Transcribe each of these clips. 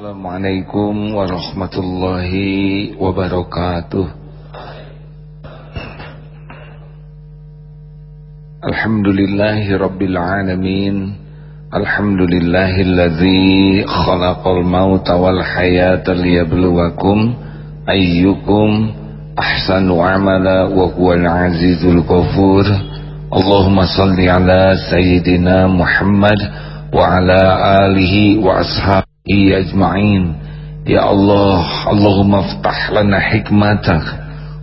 Assalamualaikum warahmatullahi wabarakatuh. Alhamdulillahi rabbil alamin. Alhamdulillahilladzi khalaqal mauta wal hayata liyabluwakum ayyukum ahsanu amala wa huwal azizul ghafur. Allahumma salli ala sayyidina Muhammad wa ala alihi wa ashabihi أجمعين. يا الله اللهم افتح لنا حكمتك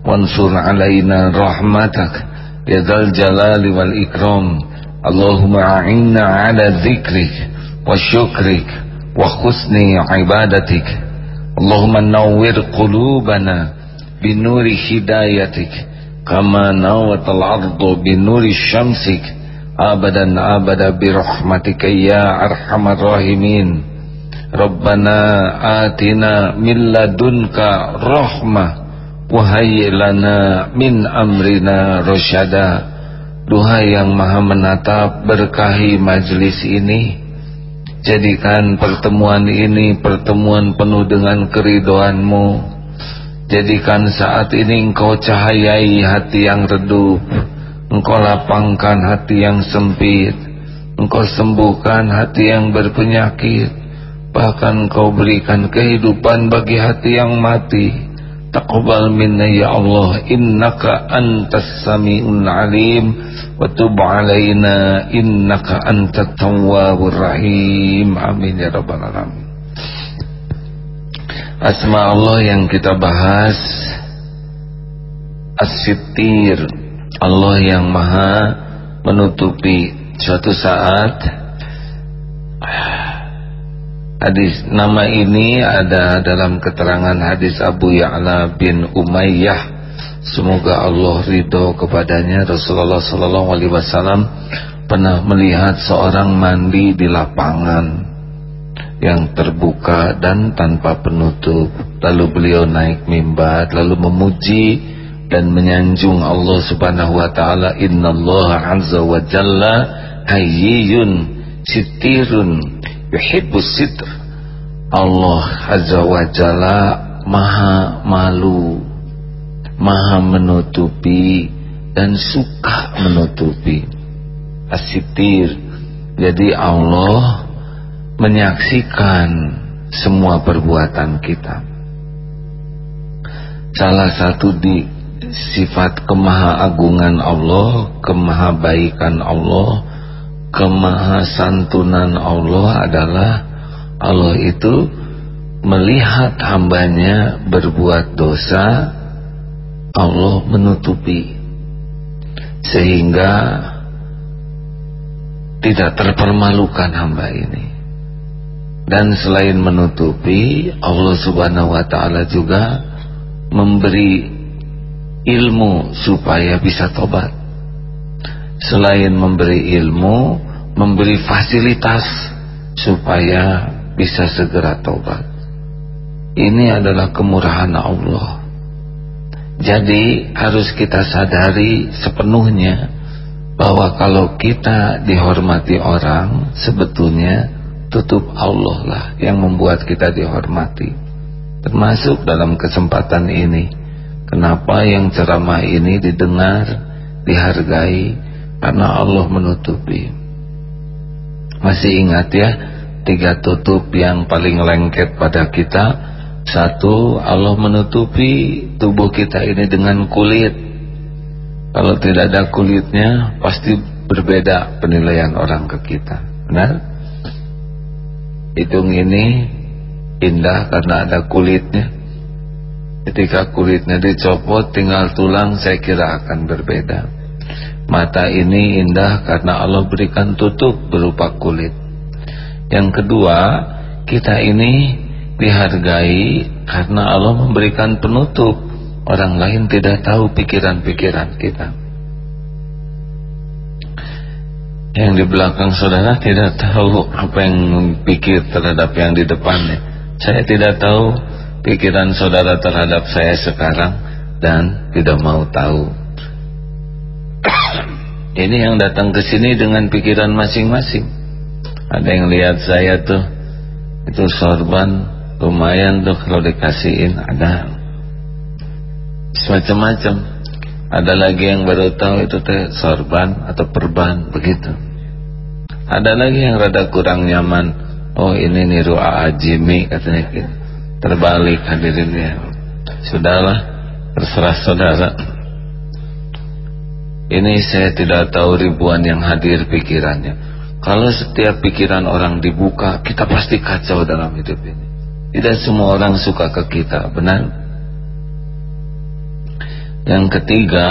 وانصر علينا رحمتك. يا ذا الجلال والإكرام. اللهم أعنا على ذكرك وشكرك وحسن عبادتك. اللهم نور قلوبنا بنور هدايتك كما نورت الأرض بنور شمسك. أبدا أبدا برحمتك يا أرحم الراحمين. Rabbana atina min ladunka rahmah Wahai lana min amrina rosyada Duha yang maha menatap berkahi majlis ini. Jadikan pertemuan ini pertemuan penuh dengan keridoanmu. Jadikan saat ini engkau cahayai hati yang redup Engkau lapangkan hati yang sempit. Engkau sembuhkan hati yang berpenyakit Bahkan kau berikan kehidupan bagi hati yang mati. Taqbal minna ya Allah Innaka antas sami'un alim. Wa tub alaina Innaka antat tawwabur rahim. Amin ya Rabbal Alamin. Asma Allah yang kita bahas. As-Sittir. Allah yang maha menutupi suatu saat Hadis nama ini ada dalam keterangan hadis Abu Ya'la bin Umayyah. Semoga Allah ridho kepadanya. Rasulullah sallallahu alaihi wasallam pernah melihat seorang mandi di lapangan yang terbuka dan tanpa penutup. Lalu beliau naik mimbar lalu memuji dan menyanjung Allah Subhanahu wa taala. Innallaha 'azza wa jalla hayyun sitirun yuhibbus sitr Allah azza wa jalla maha malu maha menutupi dan suka menutupi. Asitir jadi Allah menyaksikan semua perbuatan kita. Salah satu di sifat kemahaagungan Allah kemahabaikan Allah kemahasantunan Allah adalah Allah itu melihat hambanya berbuat dosa Allah menutupi. Sehingga tidak terpermalukan hamba ini. Dan selain menutupi Allah subhanahu wa ta'ala juga memberi ilmu supaya bisa tobat. Selain memberi ilmu memberi fasilitas supaya bisa segera tobat ini adalah kemurahan Allah. Jadi harus kita sadari sepenuhnya bahwa kalau kita dihormati orang sebetulnya tutup Allah lah yang membuat kita dihormati. Termasuk dalam kesempatan ini kenapa yang ceramah ini didengar dihargai? Karena Allah menutupi masih ingat ya tiga tutup yang paling lengket pada kita. Satu Allah menutupi tubuh kita ini dengan kulit. Kalau tidak ada kulitnya pasti berbeda penilaian orang ke kita. Benar? Hidung ini indah karena ada kulitnya. Ketika kulitnya dicopot tinggal tulang saya kira akan berbeda Mata ini indah karena Allah berikan tutup berupa kulit. Yang kedua, kita ini dihargai karena Allah memberikan penutup. Orang lain tidak tahu pikiran-pikiran kita. Yang di belakang saudara tidak tahu apa yang pikir terhadap yang di depannya. Saya tidak tahu pikiran saudara terhadap saya sekarang dan tidak mau tahu ini yang datang ke sini dengan pikiran masing-masing. Ada yang lihat saya tuh itu sorban lumayan tuh kalau dikasihin ada. Semacam-macam. Ada lagi yang baru tahu itu teh sorban atau perban begitu. Ada lagi yang rada kurang nyaman. Oh ini niru Jimmy katanya. Terbalik hadirin ya. Sudahlah terserah saudara ini saya tidak tahu ribuan yang hadir pikirannya. Kalau setiap pikiran orang dibuka kita pasti kacau dalam hidup ini. Tidak semua orang suka ke kita benar? Yang ketiga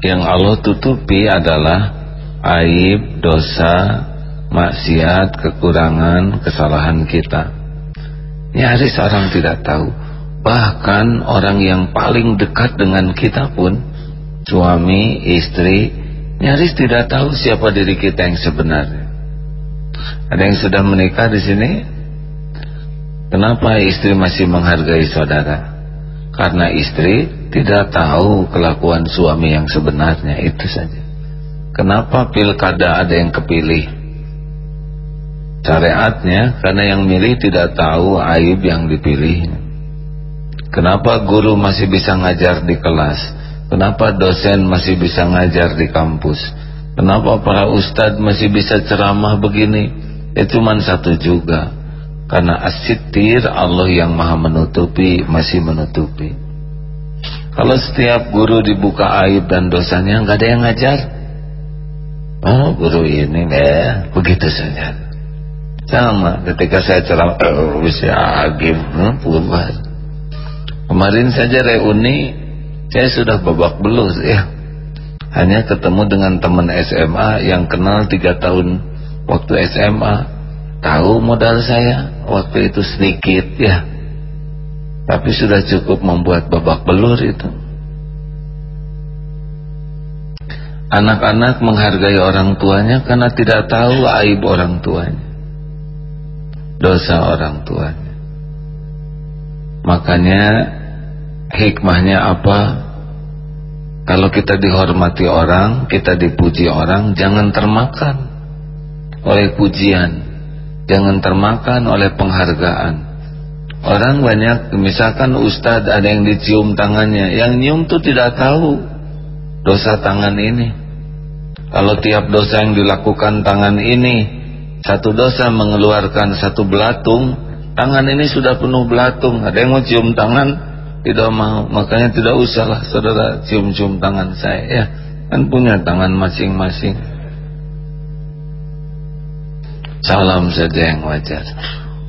yang Allah tutupi adalah aib, dosa, maksiat, kekurangan, kesalahan kita. Nyaris orang tidak tahu. Bahkan orang yang paling dekat dengan kita pun, suami, istri, nyaris tidak tahu siapa diri kita yang sebenarnya. Ada yang sudah menikah di sini? Kenapa istri masih menghargai saudara? Karena istri tidak tahu kelakuan suami yang sebenarnya, itu saja. Kenapa pilkada ada yang kepilih? syariatnya karena yang milih tidak tahu aib yang dipilih kenapa guru masih bisa ngajar di kelas kenapa dosen masih bisa ngajar di kampus? Kenapa para ustadz masih bisa ceramah begini? Ya cuma satu juga. Karena asitir Allah yang maha menutupi masih menutupi. Kalau setiap guru dibuka aib dan dosanya nggak ada yang ngajar. Oh guru ini ya begitu saja. Sama ketika saya ceramah oh, bisa agim hmm, kemarin saja reuni saya sudah babak belus ya. Hanya ketemu dengan teman SMA yang kenal tiga tahun waktu SMA tahu modal saya waktu itu sedikit ya. Tapi sudah cukup membuat babak belur itu. Anak-anak menghargai orang tuanya karena tidak tahu aib orang tuanya dosa orang tuanya. Makanya hikmahnya apa? Kalau kita dihormati orang kita dipuji orang jangan termakan oleh pujian. Jangan termakan oleh penghargaan. Orang banyak misalkan ustadz ada yang dicium tangannya yang nyium tuh tidak tahu dosa tangan ini. Kalau tiap dosa yang dilakukan tangan ini satu dosa mengeluarkan satu belatung tangan ini sudah penuh belatung. Ada yang mau cium tangan tidak mau. Makanya tidak usahlah saudara cium-cium tangan saya ya. Kan punya tangan masing-masing. Salam saja yang wajar.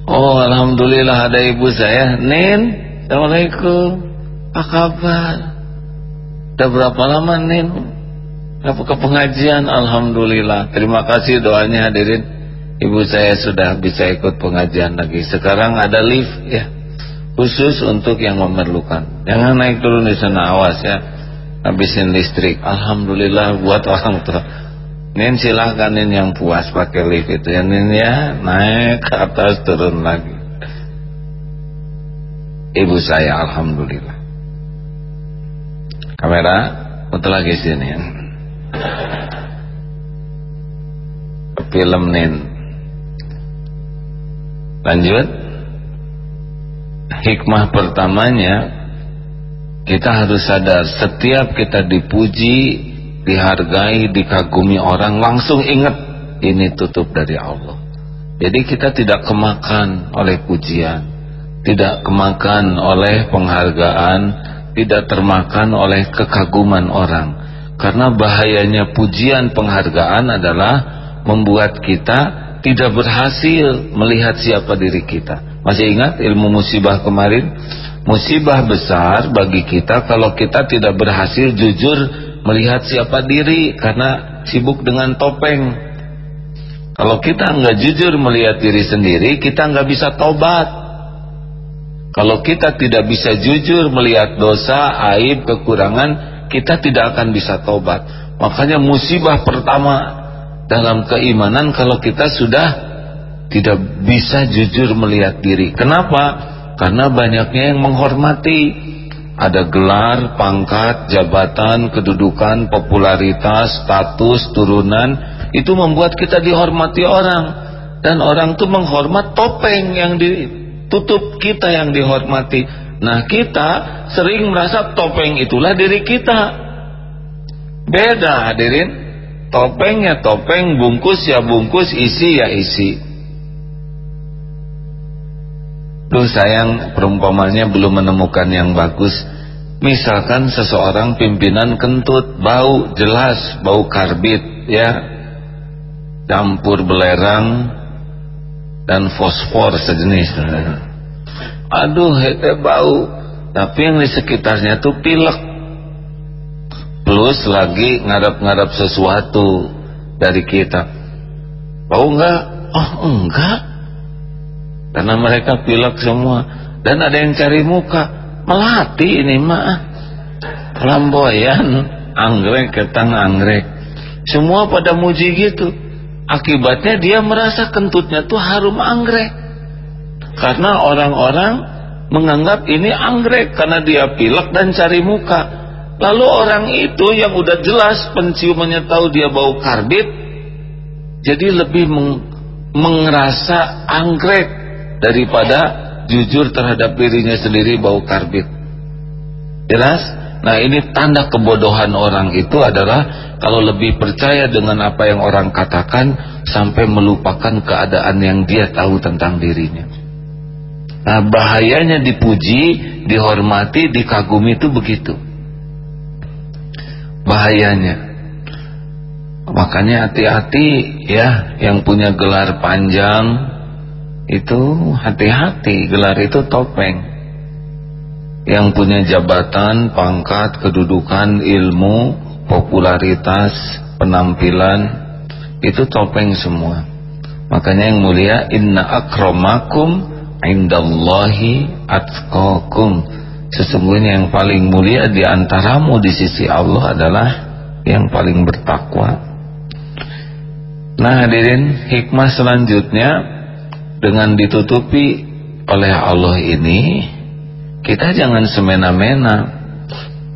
Oh Alhamdulillah ada ibu saya. Nin Assalamualaikum. Apa kabar? Udah berapa lama Nin? Ke pengajian? Alhamdulillah. Terima kasih doanya hadirin. Ibu saya sudah bisa ikut pengajian lagi. Sekarang ada lift ya. Khusus untuk yang memerlukan. Jangan naik turun di sana awas ya. Habisin listrik. Alhamdulillah buat orang tua. Nin silahkan nin yang puas pakai lift itu ya nin ya naik ke atas turun lagi. Ibu saya alhamdulillah. Kamera untuk lagi sini. Film nin Lanjut Hikmah pertamanya Kita harus sadar Setiap kita dipuji Dihargai, dikagumi orang Langsung ingat Ini tutup dari Allah Jadi kita tidak kemakan oleh pujian Tidak kemakan oleh penghargaan Tidak termakan oleh kekaguman orang Karena bahayanya pujian penghargaan adalah Membuat kita tidak berhasil melihat siapa diri kita. Masih ingat ilmu musibah kemarin? Musibah besar bagi kita kalau kita tidak berhasil jujur melihat siapa diri karena sibuk dengan topeng. Kalau kita nggak jujur melihat diri sendiri, kita nggak bisa tobat. Kalau kita tidak bisa jujur melihat dosa, aib, kekurangan, kita tidak akan bisa tobat. Makanya musibah pertama dalam keimanan kalau kita sudah tidak bisa jujur melihat diri. Kenapa? Karena banyaknya yang menghormati. Ada gelar, pangkat, jabatan, kedudukan, popularitas, status, turunan. Itu membuat kita dihormati orang. Dan orang itu menghormat topeng yang di tutup kita yang dihormati nah kita sering merasa topeng itulah diri kita beda hadirin topengnya topeng bungkus ya bungkus isi ya isi Duh sayang perumpamannya belum menemukan yang bagus. Misalkan seseorang pimpinan kentut Bau jelas Bau karbit ya. Campur belerang Dan fosfor sejenis. Aduh itu bau. Tapi yang di sekitarnya tuh pilek. Plus lagi ngadap-ngadap sesuatu Dari kita. Bau enggak? Oh enggak karena mereka pilek semua. Dan ada yang cari muka. Melati ini mah. Flamboyan anggrek ketang anggrek. Semua pada muji gitu. Akibatnya dia merasa kentutnya tuh harum anggrek. Karena orang-orang menganggap ini anggrek karena dia pilek dan cari muka. Lalu orang itu yang udah jelas penciumannya tahu dia bau karbit jadi lebih meng mengerasa anggrek daripada jujur terhadap dirinya sendiri bau karbit. Jelas? Nah ini tanda kebodohan orang itu adalah kalau lebih percaya dengan apa yang orang katakan sampai melupakan keadaan yang dia tahu tentang dirinya. Nah bahayanya dipuji dihormati dikagumi itu begitu. Bahayanya. Makanya hati-hati ya yang punya gelar panjang itu hati-hati gelar itu topeng. Yang punya jabatan, pangkat, kedudukan, ilmu, popularitas, penampilan itu topeng semua. Makanya yang mulia inna akramakum indallahi atqakum. Sesungguhnya yang paling mulia di antaramu di sisi Allah adalah yang paling bertakwa. Nah hadirin hikmah selanjutnya dengan ditutupi oleh Allah ini kita jangan semena-mena.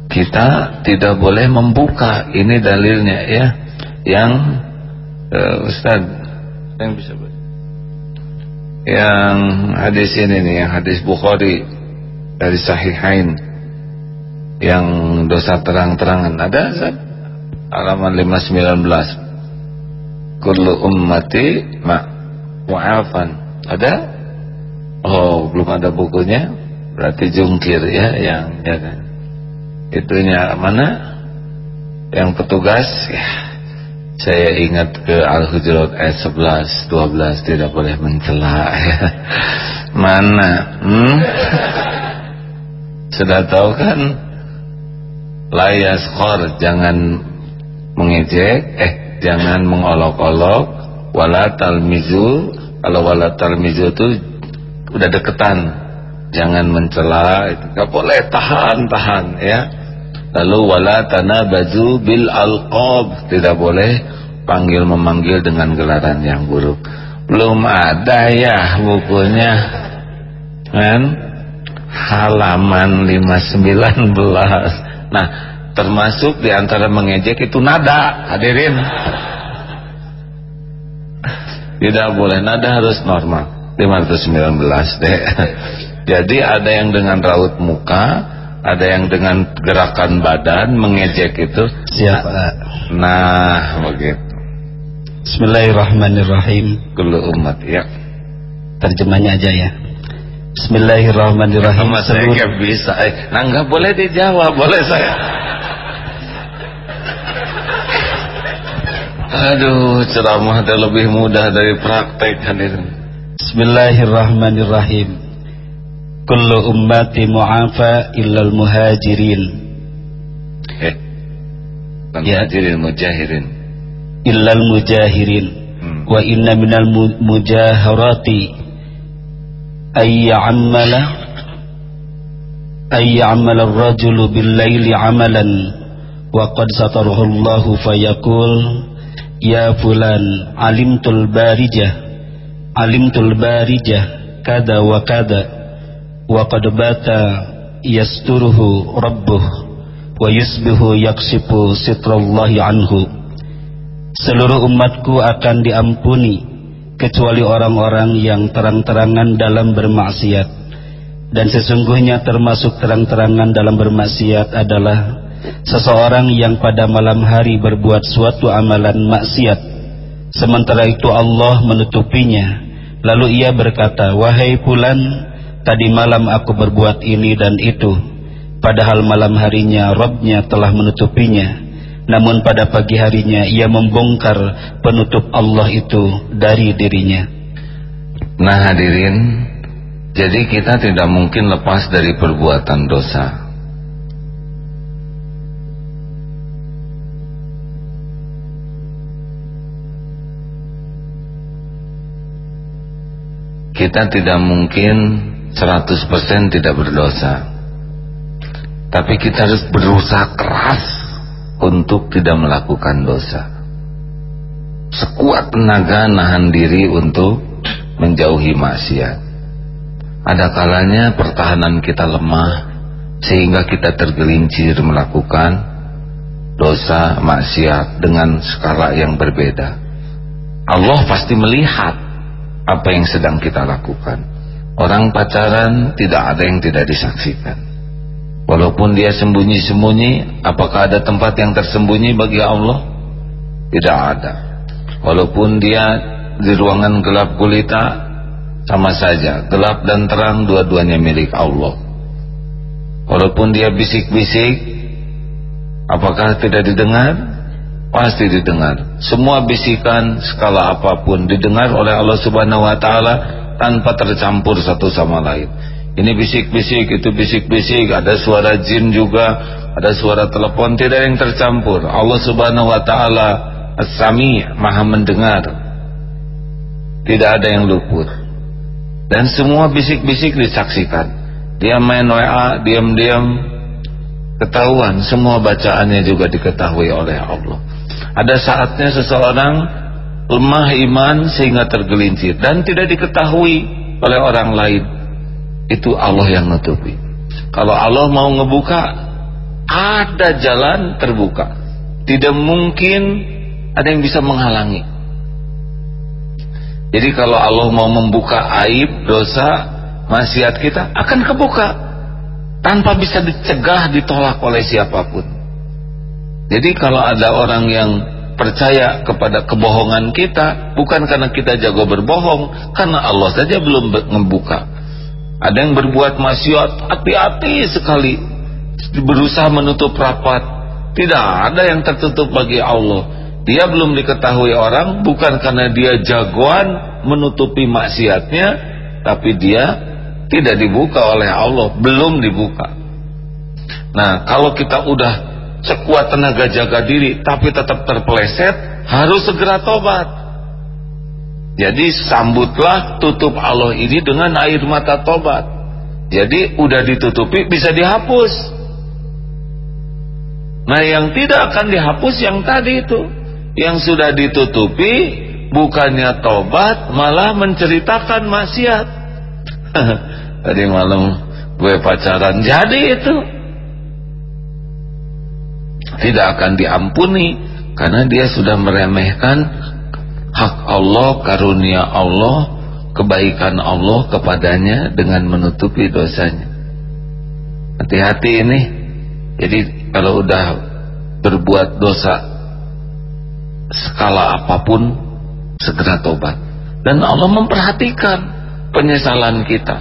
Kita tidak boleh membuka. Ini dalilnya ya. Yang uh, Ustaz yang bisa yang hadis ini nih yang hadis Bukhari dari Sahihain yang dosa terang-terangan. Ada Ustaz? Halaman 519 kullu ummati ma ada? Oh, belum ada bukunya. Berarti jungkir ya yang ya kan. Itunya mana? Yang petugas ya. Saya ingat ke Al-Hujurat ayat 11, 12 tidak boleh mencela ya. Mana? Hmm? Sudah tahu kan? Layas khor jangan mengejek, eh jangan mengolok-olok, wala talmizu kalau wala talmizu itu udah deketan. Jangan mencela nggak boleh. Tahan tahan ya. Lalu wala baju bil alqab. Tidak boleh panggil memanggil dengan gelaran yang buruk. Belum ada ya bukunya. Kan? Halaman 519 nah termasuk di antara mengejek itu nada. Hadirin tidak boleh nada harus normal. 519 deh. Jadi ada yang dengan raut muka ada yang dengan gerakan badan mengejek itu. Siap nah begitu. Bismillahirrahmanirrahim. Kullu umat ya. Terjemahnya aja ya. Bismillahirrahmanirrahim. Sama saya gak bisa. Eh, Nah nggak boleh dijawab Boleh saya Aduh, ceramah ada lebih mudah dari praktek hadir. Bismillahirrahmanirrahim. Kullu ummati mu'afa illal muhajirin. Eh. Ya. Muhajirin mujahirin. Illal mujahirin. Hmm. Wa inna minal mujaharati ayya'amala ayya'amala ar-rajulu bil-laili 'amalan wa qad satarahu Allahu fayaqul Ya fulan alimtul barijah Alimtul barijah Kada wa kada Wa qad bata Yasturuhu rabbuh Wa yusbihu yaksipu sitrallahi anhu. Seluruh umatku akan diampuni kecuali orang-orang yang terang-terangan dalam bermaksiat. Dan sesungguhnya termasuk terang-terangan dalam bermaksiat adalah seseorang yang pada malam hari berbuat suatu amalan maksiat sementara itu Allah menutupinya. Lalu ia berkata wahai fulan tadi malam aku berbuat ini dan itu. Padahal malam harinya Robnya telah menutupinya. Namun pada pagi harinya ia membongkar penutup Allah itu dari dirinya. Nah hadirin jadi kita tidak mungkin lepas dari perbuatan dosa kita tidak mungkin 100% tidak berdosa. Tapi kita harus berusaha keras untuk tidak melakukan dosa. Sekuat tenaga nahan diri untuk menjauhi maksiat. Ada kalanya pertahanan kita lemah sehingga kita tergelincir melakukan dosa maksiat dengan skala yang berbeda. Allah pasti melihat apa yang sedang kita lakukan orang pacaran tidak ada yang tidak disaksikan Walaupun dia sembunyi-sembunyi, apakah ada tempat yang tersembunyi bagi Allah? Tidak ada. Walaupun dia di ruangan gelap gulita, sama saja. Gelap dan terang dua-duanya milik Allah. Walaupun dia bisik-bisik, apakah tidak didengar? Pasti didengar. Semua bisikan skala apa pun didengar oleh Allah Subhanahu wa taala tanpa tercampur satu sama lain ini bisik-bisik, itu bisik-bisik, ada suara jin juga, ada suara telepon, tidak yang tercampur. Allah Subhanahu wa taala As-Sami, Maha mendengar. Tidak ada yang luput. Dan semua bisik-bisik disaksikan. Dia main WA, diam-diam ketahuan, semua bacaannya juga diketahui oleh Allah. Ada saatnya seseorang lemah iman sehingga tergelincir dan tidak diketahui oleh orang lain. Itu Allah yang nutupi kalau Allah mau ngebuka ada jalan terbuka. Tidak mungkin ada yang bisa menghalangi. Jadi kalau Allah mau membuka aib dosa maksiat kita akan kebuka. Tanpa bisa dicegah ditolak oleh siapa pun jadi kalau ada orang yang percaya kepada kebohongan kita bukan karena kita jago berbohong karena Allah saja belum membuka. Ada yang berbuat maksiat hati-hati sekali. Berusaha menutup rapat. Tidak ada yang tertutup bagi Allah. Dia belum diketahui orang bukan karena dia jagoan menutupi maksiatnya tapi dia tidak dibuka oleh Allah belum dibuka. Nah kalau kita udah sekuat tenaga jaga diri tapi tetap terpeleset harus segera tobat jadi sambutlah tutup Allah ini dengan air mata tobat. Jadi udah ditutupi bisa dihapus. Nah yang tidak akan dihapus yang tadi itu. Yang sudah ditutupi bukannya tobat malah menceritakan maksiat. tadi malam gue pacaran jadi itu. Tidak akan diampuni karena dia sudah meremehkan hak Allah, karunia Allah, kebaikan Allah kepadanya dengan menutupi dosanya. Hati-hati ini. Jadi kalau udah berbuat dosa skala apa pun segera tobat. Dan Allah memperhatikan penyesalan kita.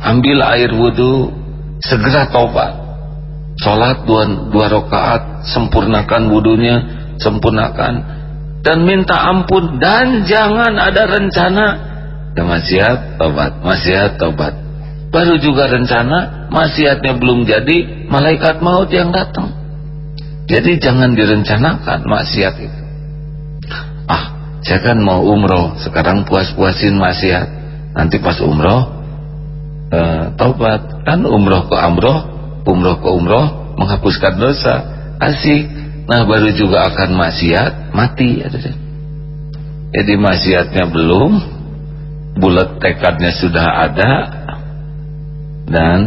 Ambil air wudhu, segera tobat. Sholat dua, dua rakaat, sempurnakan wudhunya, sempurnakan. Dan minta ampun. Dan jangan ada rencana. Ya maksiat tobat maksiat tobat baru juga rencana maksiatnya belum jadi malaikat maut yang datang. Jadi jangan direncanakan maksiat itu. Ah saya kan mau umroh. Sekarang puas-puasin maksiat. Nanti pas umroh eh, tobat kan umroh ke umroh umroh ke umroh menghapuskan dosa. Asik. Nah baru juga akan maksiat mati Jadi maksiatnya belum Bulat tekadnya sudah ada Dan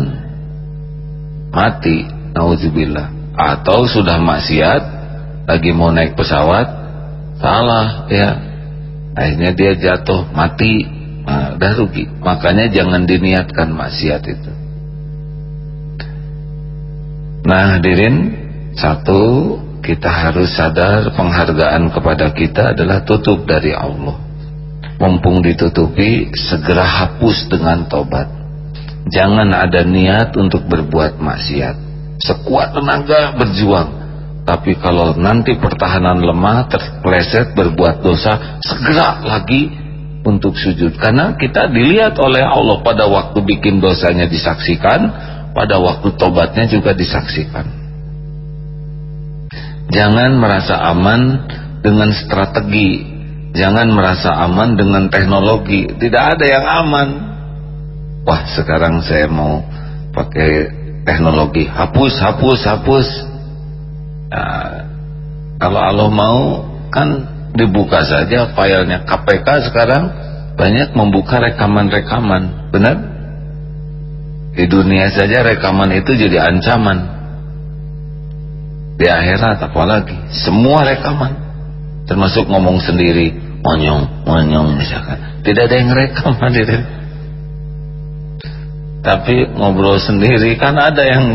Mati Nauzubillah. Atau sudah maksiat Lagi mau naik pesawat Salah ya. Akhirnya dia jatuh mati. Nah, udah rugi. Makanya jangan diniatkan maksiat itu nah hadirin satu kita harus sadar penghargaan kepada kita adalah tutup dari Allah. Mumpung ditutupi segera hapus dengan tobat. Jangan ada niat untuk berbuat maksiat. Sekuat tenaga berjuang. Tapi kalau nanti pertahanan lemah terpleset berbuat dosa segera lagi untuk sujud. Karena kita dilihat oleh Allah pada waktu bikin dosanya disaksikan pada waktu tobatnya juga disaksikan Jangan merasa aman dengan strategi. Jangan merasa aman dengan teknologi. Tidak ada yang aman. Wah, sekarang saya mau pakai teknologi. Hapus, hapus, hapus. Nah, kalau Allah mau kan dibuka saja filenya. KPK sekarang banyak membuka rekaman-rekaman. Benar? Di dunia saja rekaman itu jadi ancaman. Di akhirat apalagi semua rekaman. Termasuk ngomong sendiri monyong monyong misalkan. Tidak ada yang rekam hadirin. Tapi ngobrol sendiri kan ada yang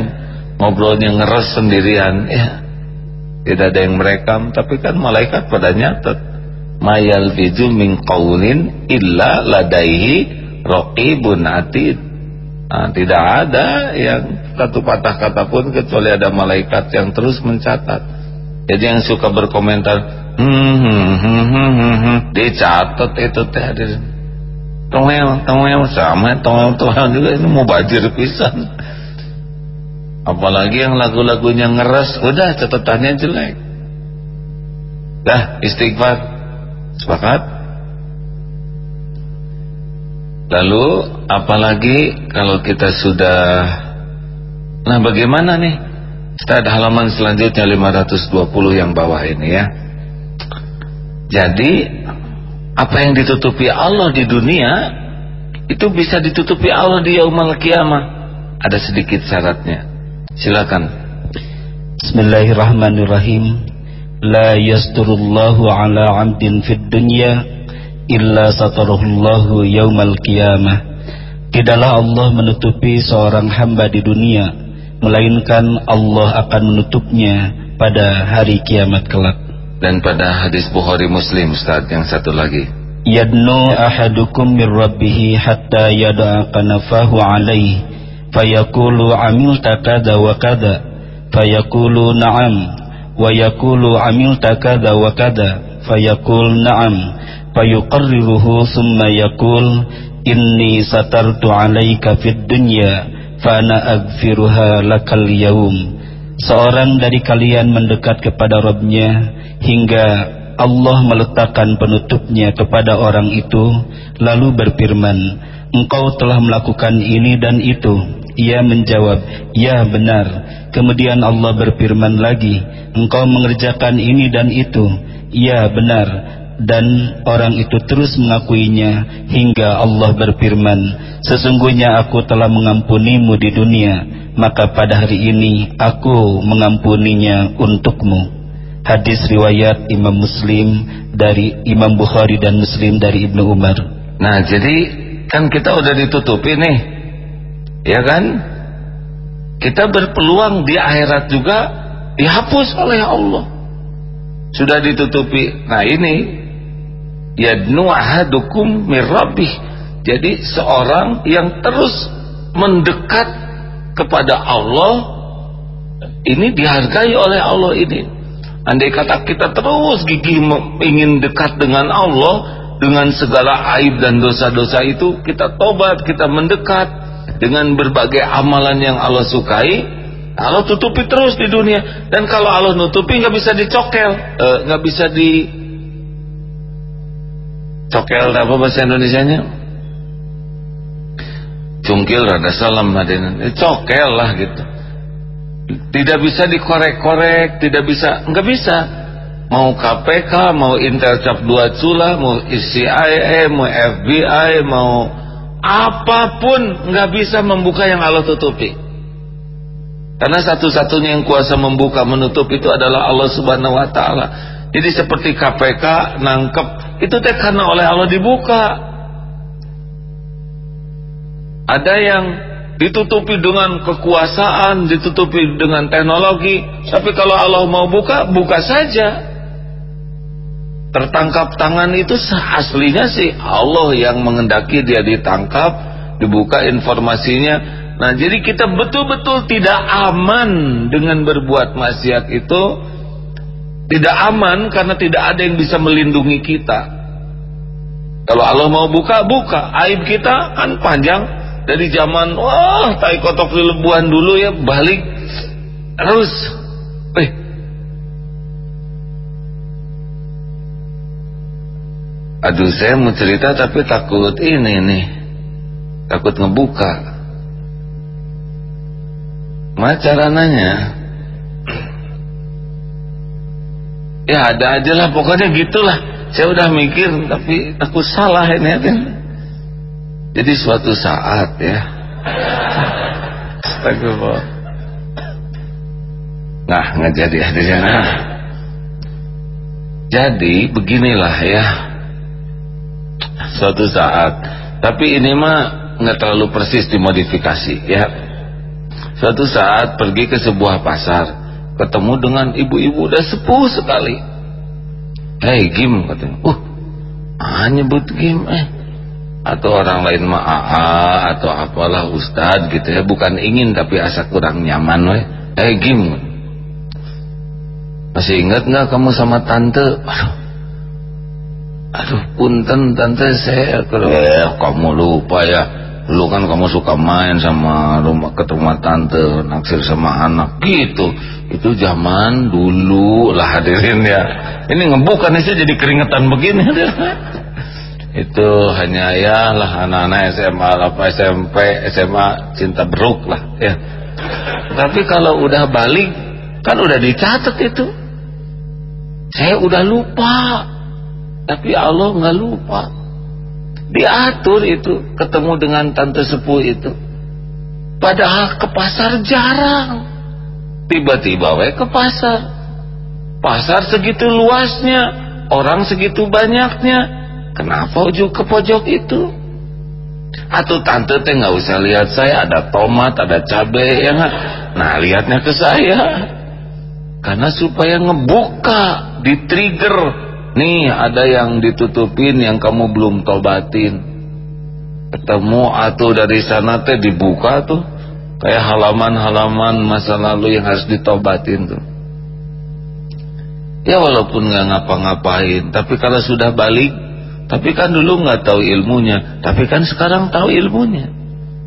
ngobrolnya ngeres sendirian ya. Tidak ada yang merekam tapi kan malaikat pada nyatet. Mayal fizu min qawlin illa ladaihi raqibun atid nah, tidak ada yang satu patah kata pun kecuali ada malaikat yang terus mencatat. Jadi yang suka berkomentar hmm, hmm, hmm, hmm, hmm, hmm dicatat itu teh tongel tongel sama tongel tongel juga ini mau bajir pisan. Apalagi yang lagu-lagunya ngeres udah catatannya jelek. Dah istighfar. Sepakat lalu apalagi kalau kita sudah Nah bagaimana nih? Ustaz halaman selanjutnya 520 yang bawah ini ya. Jadi Apa yang ditutupi Allah di dunia Itu bisa ditutupi Allah di yaumal kiamah. Ada sedikit syaratnya. Silakan. Bismillahirrahmanirrahim. La yasturullahu ala amdin fid dunya Illa satarahullahu yaumal qiyamah. Tidaklah Allah menutupi seorang hamba di dunia melainkan Allah akan menutupnya pada hari kiamat kelak. Dan pada hadis Bukhari Muslim Ustaz yang satu lagi. Yadnu ahadukum min rabbih hatta yada'a kanafahu alaihi fayaqulu amilta kada wa kada fayaqulu na'am wa yaqulu amilta kada wa kada fayaqul na'am fayuqarriruhu thumma yaqul inni satartu dunya fana agfiruha lakal seorang dari kalian mendekat kepada Rabbnya hingga Allah meletakkan penutupnya kepada orang itu lalu berfirman engkau telah melakukan ini dan itu. Ia menjawab ya benar. Kemudian Allah berfirman lagi engkau mengerjakan ini dan itu. Ya benar dan orang itu terus mengakuinya hingga Allah berfirman sesungguhnya aku telah mengampunimu di dunia maka pada hari ini aku mengampuninya untukmu. Hadis riwayat Imam Muslim dari Imam Bukhari dan Muslim dari Ibnu Umar. Nah jadi kan kita udah ditutupi nih ya kan? Kita berpeluang di akhirat juga dihapus oleh Allah. Sudah ditutupi. Nah ini yadnu ahadukum mirrabih jadi seorang yang terus mendekat kepada Allah ini dihargai oleh Allah ini. Andai kata kita terus gigih ingin dekat dengan Allah dengan segala aib dan dosa-dosa itu kita tobat kita mendekat dengan berbagai amalan yang Allah sukai Allah tutupi terus di dunia. Dan kalau Allah nutupi nggak bisa dicokel eh, nggak bisa di cokel apa bahasa Indonesia nya cungkil rada salam eh, cokel lah gitu. Tidak bisa dikorek-korek tidak bisa nggak bisa. Mau KPK mau Intercap dua Cula mau CIA mau FBI mau apa pun nggak bisa membuka yang Allah tutupi. Karena satu-satunya yang kuasa membuka menutup itu adalah Allah subhanahu wa ta'ala Jadi seperti KPK nangkep itu teh karena oleh Allah dibuka. Ada yang ditutupi dengan kekuasaan, ditutupi dengan teknologi, tapi kalau Allah mau buka, buka saja. Tertangkap tangan itu aslinya sih Allah yang mengendaki dia ditangkap, dibuka informasinya. Nah, jadi kita betul-betul tidak aman dengan berbuat maksiat itu tidak aman karena tidak ada yang bisa melindungi kita. Kalau Allah mau buka, buka. Aib kita kan panjang dari zaman wah tai kotok di lebuhan dulu ya balik terus. Eh. Aduh saya mau cerita tapi takut ini nih. Takut ngebuka. Macarananya ya ada aja lah pokoknya gitulah. Saya udah mikir tapi aku salah ini kan jadi suatu saat ya. Astagfirullah. Nah nggak jadi adanya nah. jadi beginilah ya. Suatu saat. Tapi ini mah nggak terlalu persis dimodifikasi ya. Suatu saat pergi ke sebuah pasar ketemu dengan ibu-ibu udah sepuh sekali. Hei Gim katanya. Uh ah nyebut Gim eh. Atau orang lain mah AA atau apalah Ustad gitu ya. Bukan ingin tapi asa kurang nyaman hei Gim masih ingat nggak kamu sama tante? Aduh. Aduh punten tante saya eh kamu lupa ya Lu kan kamu suka main sama rumah ke rumah tante, naksir sama anak gitu. Itu zaman dulu lah hadirin ya. Ini ngebuka nih saya jadi keringetan begini. itu hanya ya lah anak-anak SMA apa SMP SMA cinta beruk lah ya. Tapi kalau udah balik kan udah dicatat itu. Saya udah lupa. Tapi Allah nggak lupa diatur itu ketemu dengan tante sepuh itu. Padahal ke pasar jarang. Tiba-tiba we ke pasar. Pasar segitu luasnya orang segitu banyaknya. Kenapa ujuk ke pojok itu? Atau tante teh nggak usah lihat saya ada tomat ada cabai ya gak? nah lihatnya ke saya. Karena supaya ngebuka di trigger nih ada yang ditutupin yang kamu belum tobatin. Ketemu atau dari sana teh dibuka tuh kayak halaman-halaman masa lalu yang harus ditobatin tuh. Ya walaupun nggak ngapa-ngapain tapi kalau sudah balik tapi kan dulu nggak tahu ilmunya tapi kan sekarang tahu ilmunya.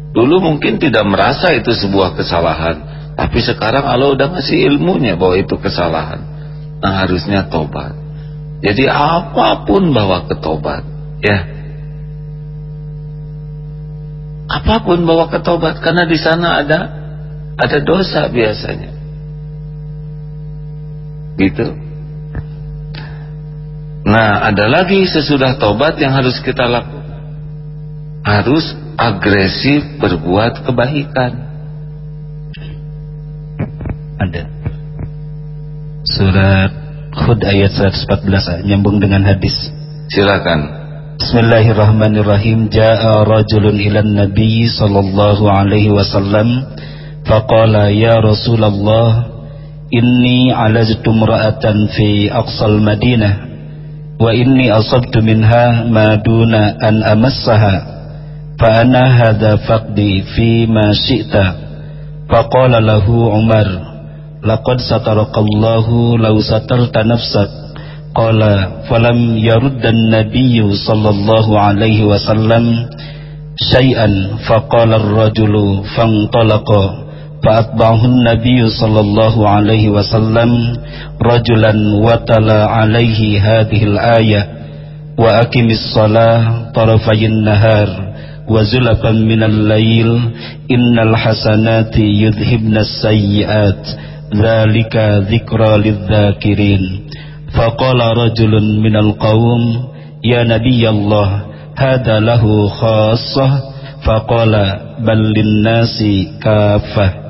Dulu mungkin tidak merasa itu sebuah kesalahan tapi sekarang Allah udah ngasih ilmunya bahwa itu kesalahan. Nah harusnya tobat jadi apa pun bawa ketobat, ya. Apa pun bawa ketobat karena di sana ada ada dosa biasanya. Gitu. Nah, ada lagi sesudah tobat yang harus kita lakukan. Harus agresif berbuat kebaikan. Ada. Surat Hud ayat 114 nyambung dengan hadis. Silakan. Bismillahirrahmanirrahim. Ja'a rajulun ila Nabi sallallahu alaihi wasallam faqala ya Rasulullah inni alajtu imra'atan fi aqsal Madinah wa inni asabtu minha ma duna an amassaha fa ana hadha faqdi fi ma syi'ta faqala lahu Umar laqad satarakallahu law satarta nafsak qala falam yaruddan nabiyyu sallallahu alaihi wasallam syai'an faqala ar-rajulu fantalaqa فأتبعه النبي صلى الله عليه وسلم رجلا وتلا عليه هذه الآية وأكم الصلاة طرفي النهار وزلفا من الليل إن الحسنات يذهبن السيئات zalika dzikra lidzakirin. Faqala rajulun minal qaum ya nabiyallah hada lahu khassah. Faqala bal linnasi kafah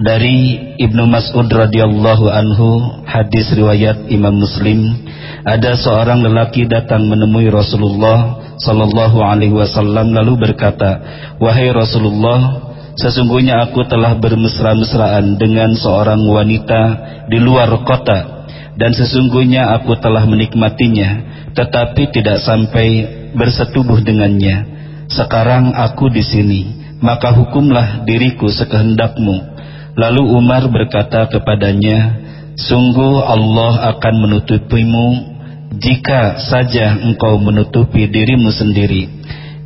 dari Ibnu Mas'ud radhiyallahu anhu hadis riwayat Imam Muslim ada seorang lelaki datang menemui Rasulullah sallallahu alaihi wasallam lalu berkata wahai Rasulullah sesungguhnya aku telah bermesra-mesraan dengan seorang wanita di luar kota dan sesungguhnya aku telah menikmatinya tetapi tidak sampai bersetubuh dengannya sekarang aku di sini maka hukumlah diriku sekehendakmu Lalu Umar berkata kepadanya, Sungguh Allah akan menutupimu jika saja engkau menutupi dirimu sendiri.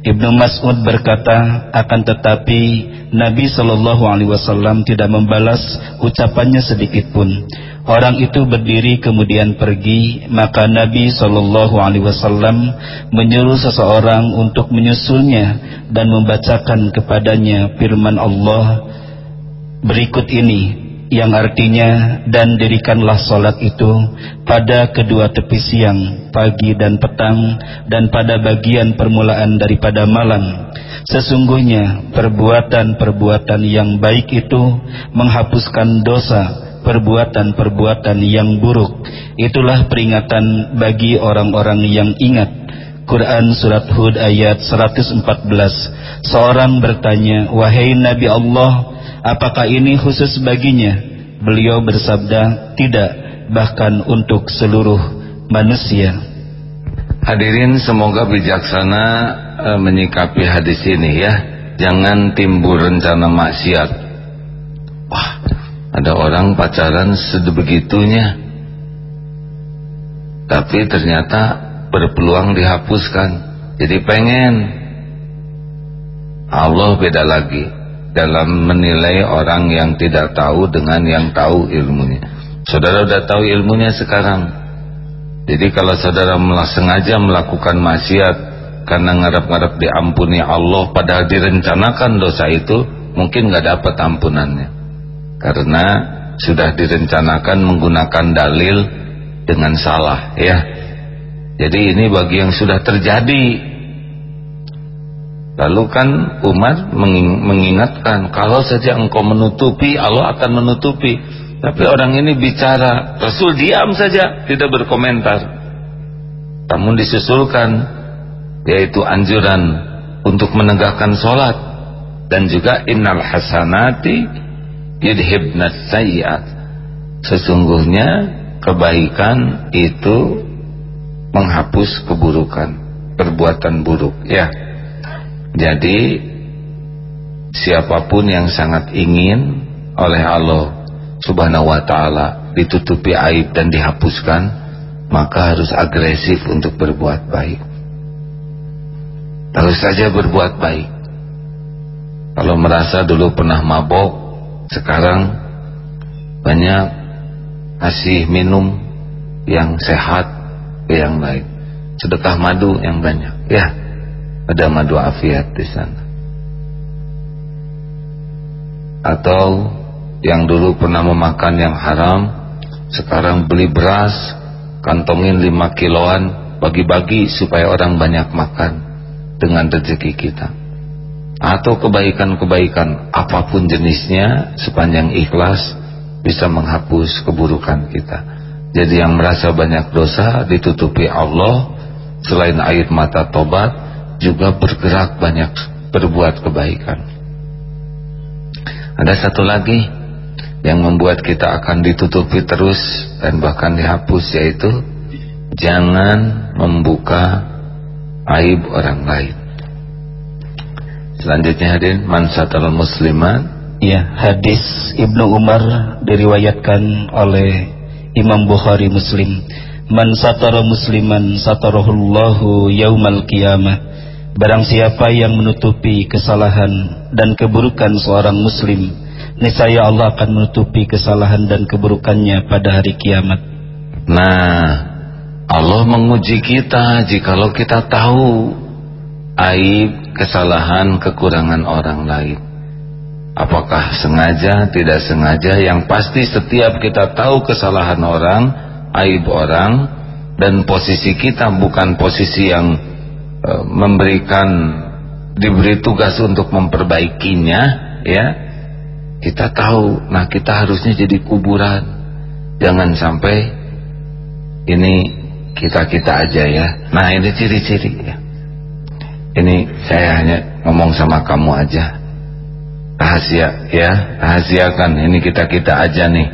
Ibnu Mas'ud berkata, akan tetapi Nabi Shallallahu Alaihi Wasallam tidak membalas ucapannya sedikit pun. Orang itu berdiri kemudian pergi, maka Nabi Shallallahu Alaihi Wasallam menyuruh seseorang untuk menyusulnya dan membacakan kepadanya firman Allah berikut ini yang artinya dan dirikanlah solat itu pada kedua tepi siang, pagi dan petang dan pada bagian permulaan daripada malam. Sesungguhnya perbuatan-perbuatan yang baik itu menghapuskan dosa perbuatan-perbuatan yang buruk. Itulah peringatan bagi orang-orang yang ingat. Quran Surat Hud ayat 114 Seorang bertanya Wahai Nabi Allah Apakah ini khusus baginya? Beliau bersabda, tidak, bahkan untuk seluruh manusia. Hadirin semoga bijaksana e, menyikapi hadis ini ya. Jangan timbul rencana maksiat. Wah, ada orang pacaran sebegitunya. Tapi ternyata berpeluang dihapuskan. Jadi pengen. Allah beda lagi dalam menilai orang yang tidak tahu dengan yang tahu ilmunya. Saudara sudah tahu ilmunya sekarang. Jadi kalau saudara sengaja melakukan maksiat karena ngarap-ngarap diampuni Allah padahal direncanakan dosa itu mungkin nggak dapat ampunannya. Karena sudah direncanakan menggunakan dalil dengan salah ya. Jadi ini bagi yang sudah terjadi Lalu kan Umar mengingatkan kalau saja engkau menutupi Allah akan menutupi. Tapi orang ini bicara, Rasul diam saja, tidak berkomentar. Namun disusulkan yaitu anjuran untuk menegakkan sholat dan juga innal hasanati yudhibnas sayyiat. Sesungguhnya kebaikan itu menghapus keburukan, perbuatan buruk, ya. Jadi siapa pun yang sangat ingin oleh Allah Subhanahu wa taala ditutupi aib dan dihapuskan, maka harus agresif untuk berbuat baik. Terus saja berbuat baik. Kalau merasa dulu pernah mabok, sekarang banyak kasih minum yang sehat yang lain. Sedekah madu yang banyak. Ya ada madu afiat di sana. Atau yang dulu pernah memakan yang haram sekarang beli beras kantongin 5 kiloan bagi-bagi supaya orang banyak makan dengan rezeki kita. Atau kebaikan-kebaikan apa pun jenisnya sepanjang ikhlas bisa menghapus keburukan kita. Jadi yang merasa banyak dosa ditutupi Allah. Selain air mata tobat juga bergerak banyak berbuat kebaikan. Ada satu lagi yang membuat kita akan ditutupi terus dan bahkan dihapus yaitu jangan membuka aib orang lain. Selanjutnya hadirin man satal musliman Ya, hadis Ibnu Umar diriwayatkan oleh Imam Bukhari Muslim. Man satara musliman satarahullahu yaumal qiyamah Barang siapa yang menutupi kesalahan dan keburukan seorang muslim Niscaya Allah akan menutupi kesalahan dan keburukannya pada hari kiamat. Nah Allah menguji kita jikalau kita tahu Aib, kesalahan, kekurangan orang lain. Apakah sengaja, tidak sengaja Yang pasti setiap kita tahu kesalahan orang Aib orang Dan posisi kita bukan posisi yang memberikan diberi tugas untuk memperbaikinya ya. Kita tahu nah kita harusnya jadi kuburan. Jangan sampai ini kita-kita aja ya. Nah ini ciri-ciri ya. Ini saya hanya ngomong sama kamu aja. Rahasia ya. Rahasiakan ini kita-kita aja nih.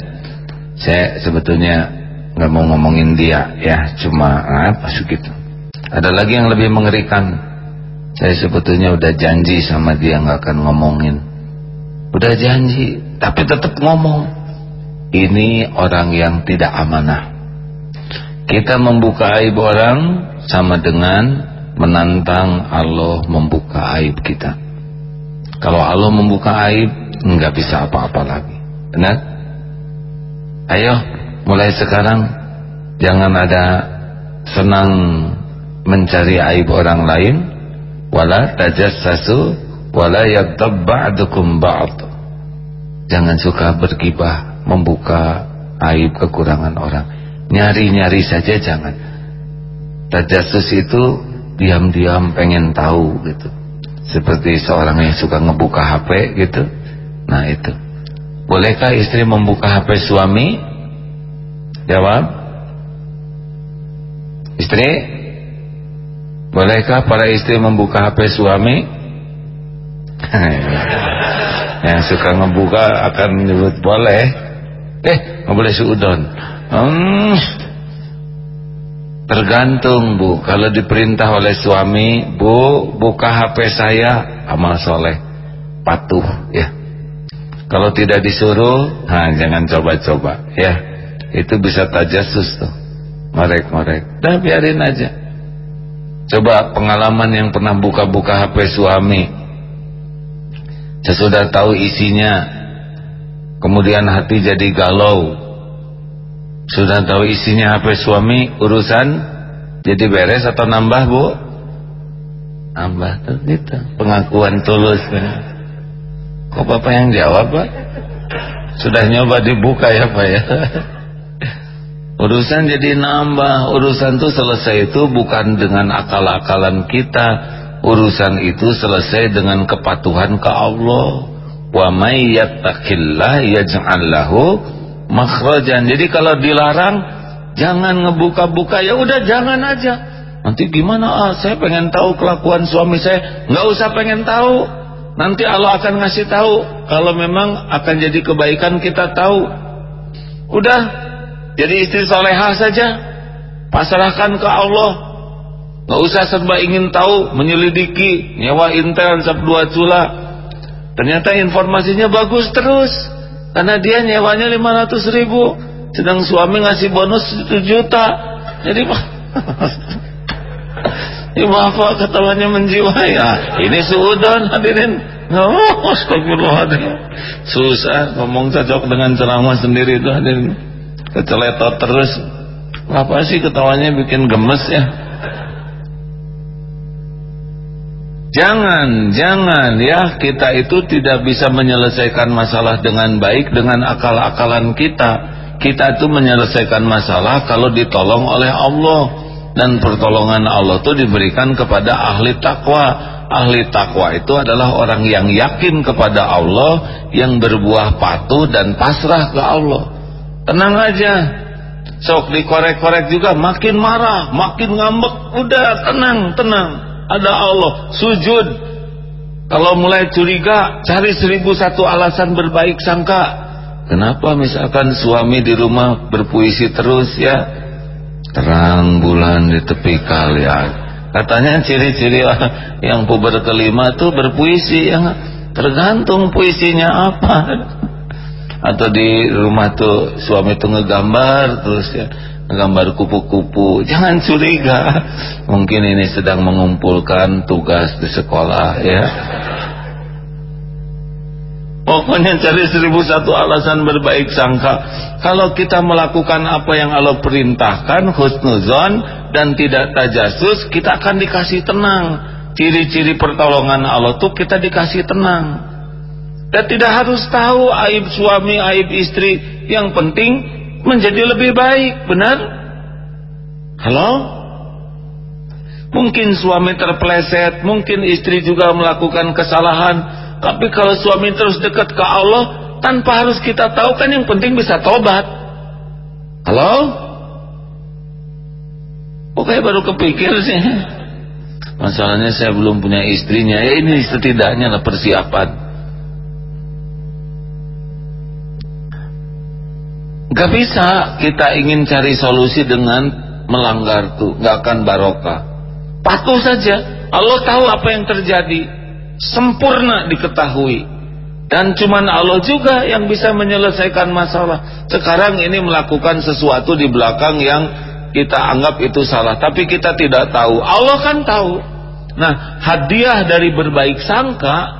Saya sebetulnya nggak mau ngomongin dia ya. Cuma apa gitu ada lagi yang lebih mengerikan. Saya sebetulnya udah janji sama dia nggak akan ngomongin. Udah janji tapi tetap ngomong. Ini orang yang tidak amanah. Kita membuka aib orang sama dengan menantang Allah membuka aib kita. Kalau Allah membuka aib nggak bisa apa-apa lagi. Benar? Ayo mulai sekarang. Jangan ada senang mencari aib orang lain wala tajassasu wala yaghdab ba'dukum ba'd. Jangan suka bergibah membuka aib kekurangan orang. Nyari-nyari saja jangan. Tajassus itu diam-diam pengen tahu gitu. Seperti seorang yang suka ngebuka HP gitu. Nah itu. Bolehkah istri membuka HP suami? Jawab. Istri bolehkah para istri membuka HP suami? Yang suka ngebuka akan menyebut boleh. Eh nggak boleh suudon. Hmm, Tergantung bu. Kalau diperintah oleh suami Bu buka HP saya Amal soleh. Patuh ya. Kalau tidak disuruh nah, Jangan coba-coba ya. Itu bisa tajasus tuh. Ngorek-ngorek. Dah biarin aja Coba pengalaman yang pernah buka-buka HP suami Sesudah tahu isinya Kemudian hati jadi galau sudah tahu isinya HP suami urusan jadi beres atau nambah bu? Nambah tuh gitu. Pengakuan tulus. Kok bapak yang jawab pak? Sudah nyoba dibuka ya pak ya? Urusan jadi nambah. Urusan tuh selesai itu bukan dengan akal-akalan kita. Urusan itu selesai dengan kepatuhan ke Allah. Wa may yattaqillah yaj'al lahu makhrajan. Jadi kalau dilarang jangan ngebuka-buka ya udah jangan aja. Nanti gimana? Ah, saya pengen tahu kelakuan suami saya. nggak usah pengen tahu. Nanti Allah akan ngasih tahu kalau memang akan jadi kebaikan kita tahu. Udah jadi istri solehah saja. Pasrahkan ke Allah. nggak usah serba ingin tahu, menyelidiki, nyewa intel sab dua cula. Ternyata informasinya bagus terus. Karena dia nyewanya 500 ribu Sedang suami ngasih bonus 1 juta Jadi Ya maaf pak ketawanya menjiwai ya, Ini suudon hadirin Oh astagfirullahaladzim Susah ngomong cocok dengan ceramah sendiri itu hadirin Keceletot terus Apa sih ketawanya bikin gemes ya Jangan, jangan ya kita itu tidak bisa menyelesaikan masalah dengan baik dengan akal-akalan kita. Kita itu menyelesaikan masalah kalau ditolong oleh Allah dan pertolongan Allah itu diberikan kepada ahli takwa. Ahli takwa itu adalah orang yang yakin kepada Allah, yang berbuah patuh dan pasrah ke Allah. Tenang aja. Sok dikorek-korek juga makin marah, makin ngambek. Udah tenang, tenang. Ada Allah sujud. Kalau mulai curiga cari seribu satu alasan berbaik sangka. Kenapa misalkan suami di rumah berpuisi terus ya? Terang bulan di tepi kali ya. Katanya ciri-ciri yang puber kelima tuh berpuisi yang tergantung puisinya apa atau di rumah tuh suami tuh ngegambar terus ya gambar kupu-kupu. Jangan curiga. Mungkin ini sedang mengumpulkan tugas di sekolah ya. Pokoknya cari seribu satu alasan berbaik sangka. Kalau kita melakukan apa yang Allah perintahkan husnuzon dan tidak tajasus kita akan dikasih tenang. Ciri-ciri pertolongan Allah tuh kita dikasih tenang dan tidak harus tahu aib suami, aib istri. Yang penting menjadi lebih baik, benar? Halo? Mungkin suami terpeleset, mungkin istri juga melakukan kesalahan, tapi kalau suami terus dekat ke Allah, tanpa harus kita tahu kan yang penting bisa tobat halo? Oke baru kepikir sih? Masalahnya saya belum punya istrinya. Ya ini setidaknya lah persiapan gak bisa kita ingin cari solusi dengan melanggar tuh. Gak akan barokah. Patuh saja. Allah tahu apa yang terjadi. Sempurna diketahui. Dan cuman Allah juga yang bisa menyelesaikan masalah. Sekarang ini melakukan sesuatu di belakang yang kita anggap itu salah. Tapi kita tidak tahu. Allah kan tahu. Nah hadiah dari berbaik sangka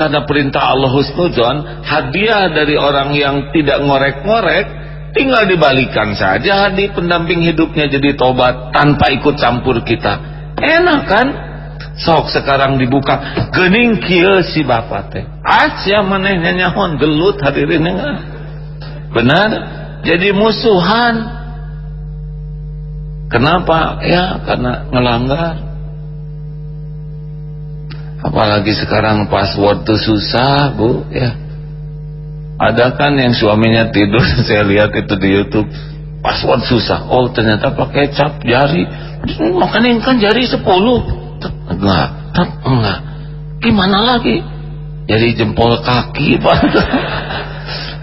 karena perintah Allah husnuzon hadiah dari orang yang tidak ngorek-ngorek tinggal dibalikan saja. Di pendamping hidupnya jadi tobat tanpa ikut campur kita. Enak kan? Sok sekarang dibuka gening kieu si bapak teh. Aja manehnya nyahon gelut hadirin benar? Jadi musuhan. Kenapa? Ya karena ngelanggar apalagi sekarang password tuh susah bu ya. Ada kan yang suaminya tidur saya lihat itu di YouTube. Password susah. Oh ternyata pakai cap jari. Makanya kan jari 10 enggak enggak. Gimana lagi? Jadi jempol kaki pak.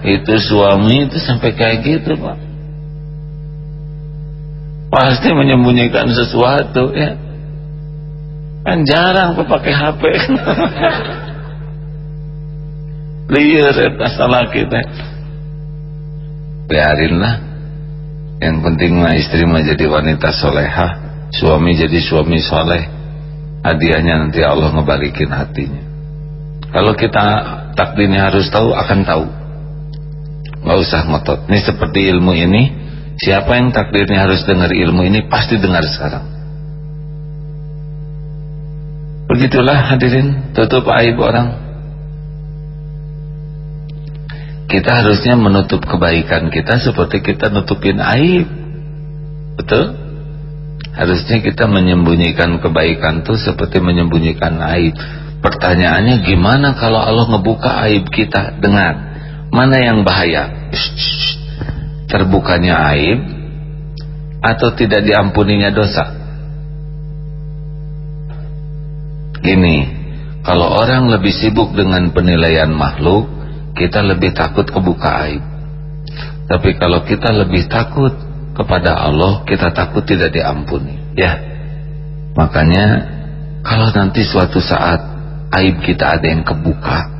Itu suami itu sampai kayak gitu pak. Pasti menyembunyikan sesuatu ya kan jarang pak pakai HP liar ya salah kita biarinlah yang penting mah istri mah jadi wanita solehah suami jadi suami soleh. Hadiahnya nanti Allah ngebalikin hatinya. Kalau kita takdirnya harus tahu akan tahu. Nggak usah ngotot. Ini seperti ilmu ini. Siapa yang takdirnya harus dengar ilmu ini pasti dengar sekarang begitulah hadirin tutup aib orang. Kita harusnya menutup kebaikan kita seperti kita nutupin aib. Betul? Harusnya kita menyembunyikan kebaikan itu seperti menyembunyikan aib. Pertanyaannya gimana kalau Allah ngebuka aib kita dengar mana yang bahaya? Terbukanya aib atau tidak diampuninya dosa gini kalau orang lebih sibuk dengan penilaian makhluk kita lebih takut kebuka aib. Tapi kalau kita lebih takut kepada Allah kita takut tidak diampuni ya. Makanya kalau nanti suatu saat aib kita ada yang kebuka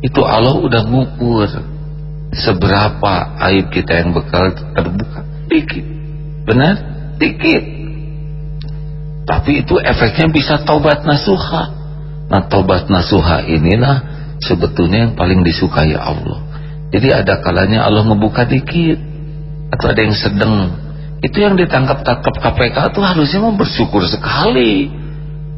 itu Allah udah ngukur seberapa aib kita yang bekal terbuka. Dikit. Benar? Dikit tapi itu efeknya bisa tobat nasuha. Nah tobat nasuha inilah sebetulnya yang paling disukai Allah. Jadi ada kalanya Allah ngebuka dikit atau ada yang sedang. Itu yang ditangkap-tangkap KPK itu harusnya mau bersyukur sekali.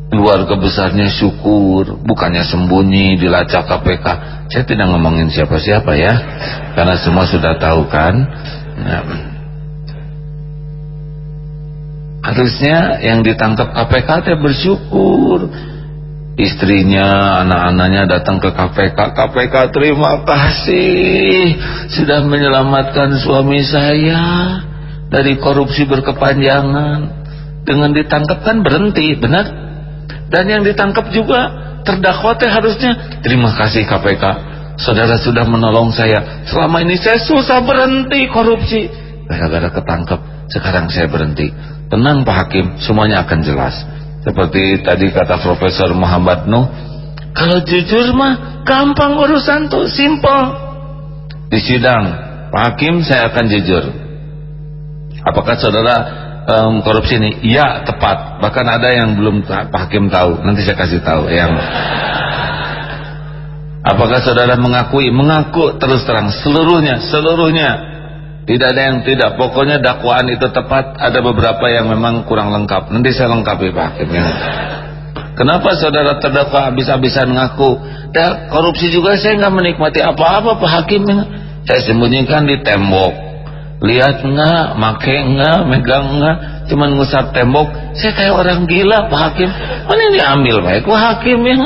Keluarga besarnya syukur bukannya sembunyi dilacak KPK saya tidak ngomongin siapa-siapa ya karena semua sudah tahu kan. Nah, harusnya yang ditangkap KPK itu bersyukur istrinya, anak-anaknya datang ke KPK. KPK terima kasih sudah menyelamatkan suami saya dari korupsi berkepanjangan. Dengan ditangkap kan berhenti, benar? Dan yang ditangkap juga terdakwa teh harusnya terima kasih KPK. Saudara sudah menolong saya. Selama ini saya susah berhenti korupsi. Gara-gara ketangkep, sekarang saya berhenti. Tenang Pak Hakim, semuanya akan jelas. Seperti tadi kata Profesor Muhammad Nuh, kalau jujur mah gampang urusan tuh, simple. Di sidang, Pak Hakim saya akan jujur. Apakah saudara um, korupsi ini? Iya, tepat. Bahkan ada yang belum Pak Hakim tahu. Nanti saya kasih tahu yang Apakah saudara mengakui? Mengaku terus terang seluruhnya, seluruhnya. Tidak ada yang tidak. Pokoknya dakwaan itu tepat. Ada beberapa yang memang kurang lengkap. Nanti saya lengkapi Pak Hakim. Ya. Kenapa saudara terdakwa habis-habisan ngaku? Ya, korupsi juga saya nggak menikmati apa-apa Pak Hakim. Ya. Saya sembunyikan di tembok. Lihat nggak, make nggak, megang nggak, cuman ngusap tembok. Saya kayak orang gila Pak Hakim. Mana ini ambil baik Pak Hakim ya?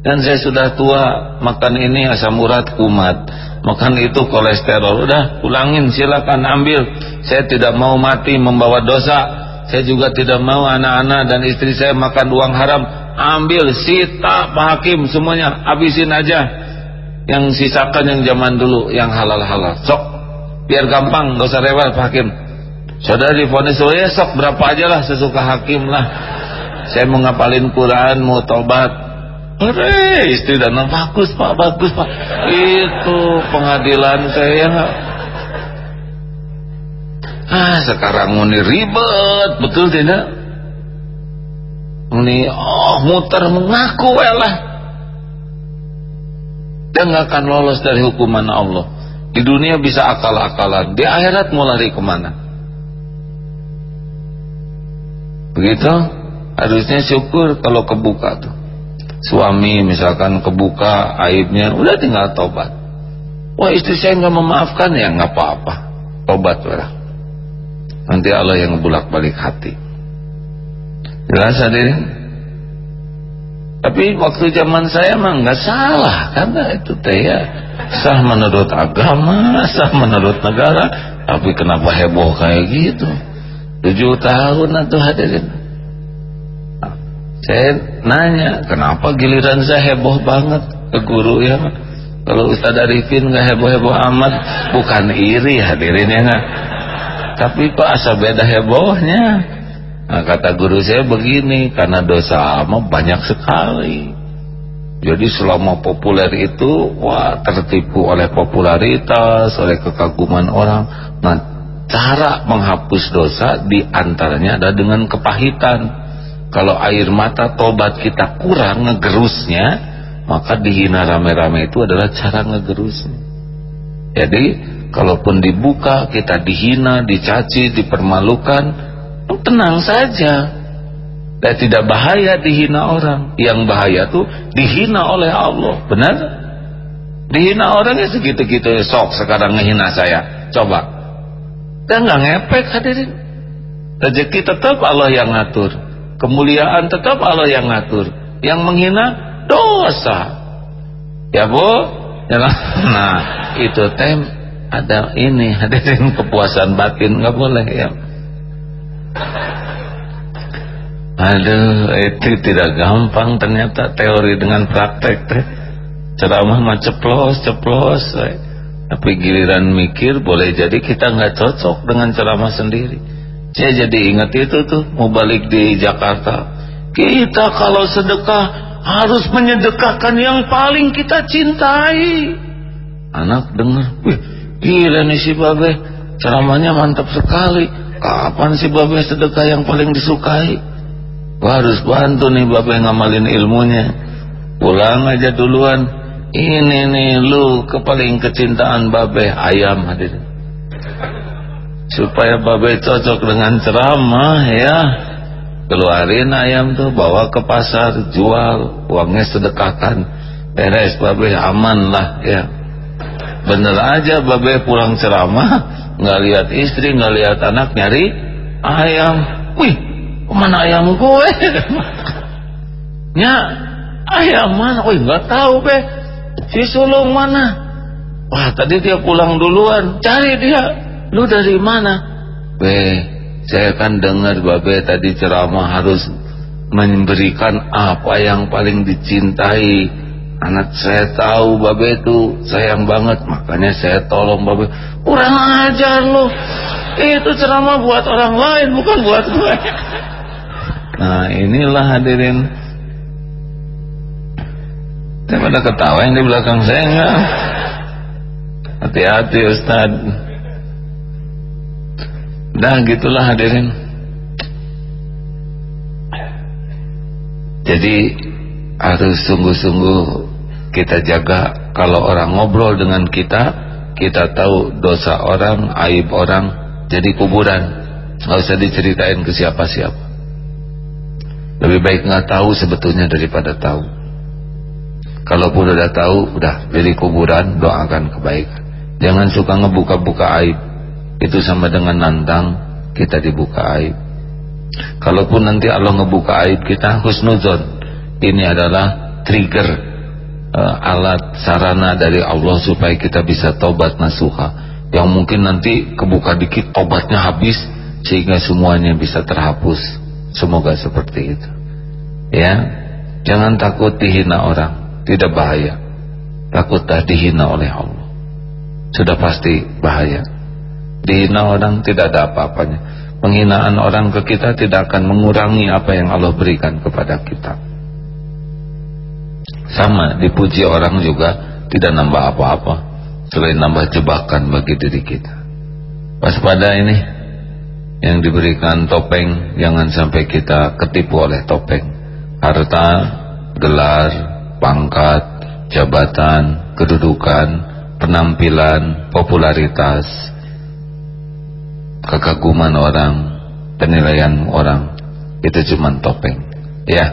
dan saya sudah tua makan ini asam urat kumat makan itu kolesterol. Udah ulangin silakan ambil. Saya tidak mau mati membawa dosa. Saya juga tidak mau anak-anak dan istri saya makan uang haram. Ambil sita Pak Hakim semuanya. Habisin aja. Yang sisakan yang zaman dulu yang halal-halal. Sok. Biar gampang dosa rewel Pak Hakim. Saudara difonis oh ya sok. Berapa aja lah sesuka Hakim lah. Saya mau ngapalin Quran mau tobat Hore, istri dan anak bagus pak, bagus pak. Itu pengadilan saya Ah sekarang ini ribet, betul tidak? Ini oh muter mengaku lah. Dia nggak akan lolos dari hukuman Allah. Di dunia bisa akal-akalan, di akhirat mau lari ke mana? Begitu? Harusnya syukur kalau kebuka tuh suami misalkan kebuka aibnya udah tinggal tobat. Wah istri saya nggak memaafkan ya nggak apa-apa. Tobat lah nanti Allah yang bulak balik hati. Jelas hadirin? Tapi waktu zaman saya mah nggak salah karena itu teh ya. Sah menurut agama sah menurut negara. Tapi kenapa heboh kayak gitu? Tujuh tahun atau hadirin saya nanya kenapa giliran saya heboh banget ke guru ya? Kalau Ustaz Arifin nggak heboh-heboh amat bukan iri hadirin ya nggak? Tapi kok asa beda hebohnya? Nah, kata guru saya begini karena dosa ama banyak sekali. Jadi selama populer itu wah tertipu oleh popularitas oleh kekaguman orang. Nah cara menghapus dosa di antaranya ada dengan kepahitan kalau air mata tobat kita kurang ngegerusnya maka dihina rame-rame itu adalah cara ngegerusnya. Jadi kalaupun dibuka kita dihina, dicaci, dipermalukan tenang saja. Dan tidak bahaya dihina orang. Yang bahaya tuh dihina oleh Allah. Benar? dihina orangnya segitu-gitu sok sekarang ngehina saya. Coba. Dan nggak ngepek hadirin. Rezeki tetap Allah yang ngatur kemuliaan tetap Allah yang ngatur. Yang menghina dosa. Ya bu? Ya nah itu tem ada ini hadirin kepuasan batin nggak boleh ya. Aduh itu tidak gampang ternyata teori dengan praktek teh. Ceramah mah ceplos ceplos tapi giliran mikir boleh jadi kita nggak cocok dengan ceramah sendiri saya jadi ingat itu tuh mau balik di Jakarta. Kita kalau sedekah harus menyedekahkan yang paling kita cintai. Anak dengar, wih gila nih si Babe, ceramahnya mantap sekali. Kapan si Babe sedekah yang paling disukai? Gua harus bantu nih Babe ngamalin ilmunya. Pulang aja duluan. Ini nih lu kepaling kecintaan Babe ayam hadirin supaya babe cocok dengan ceramah ya. Keluarin ayam tuh bawa ke pasar jual. Uangnya sedekahkan beres babe aman lah ya. Bener aja babe pulang ceramah nggak lihat istri nggak lihat anak nyari ayam. Wih mana ayam gue? Nya ayam mana? Wih nggak tahu be. Si sulung mana? Wah tadi dia pulang duluan. Cari dia lu dari mana? Be saya kan dengar babe tadi ceramah harus memberikan apa yang paling dicintai. Anak saya tahu babe itu sayang banget makanya saya tolong babe. Kurang ajar lu. Itu ceramah buat orang lain bukan buat gue. Nah inilah hadirin. Saya pada ketawa yang di belakang saya enggak. Hati-hati Ustadz Nah gitulah hadirin. Jadi harus sungguh-sungguh kita jaga. Kalau orang ngobrol dengan kita Kita tahu dosa orang, aib orang Jadi kuburan. Gak usah diceritain ke siapa-siapa. Lebih baik gak tahu sebetulnya daripada tahu. Kalaupun udah tahu Udah jadi kuburan doakan kebaikan. Jangan suka ngebuka-buka aib itu sama dengan nantang kita dibuka aib. Kalaupun nanti Allah ngebuka aib kita husnuzon. Ini adalah trigger uh, alat sarana dari Allah supaya kita bisa tobat nasuha. Yang mungkin nanti kebuka dikit tobatnya habis sehingga semuanya bisa terhapus. Semoga seperti itu. Ya jangan takut dihina orang. Tidak bahaya. Takutlah dihina oleh Allah. Sudah pasti bahaya dihina orang tidak ada apa-apanya. Penghinaan orang ke kita tidak akan mengurangi apa yang Allah berikan kepada kita. Sama dipuji orang juga tidak nambah apa-apa. Selain nambah jebakan bagi diri kita. Waspada ini yang diberikan topeng jangan sampai kita ketipu oleh topeng. Harta gelar pangkat jabatan kedudukan penampilan popularitas kekaguman orang penilaian orang itu cuma topeng. Ya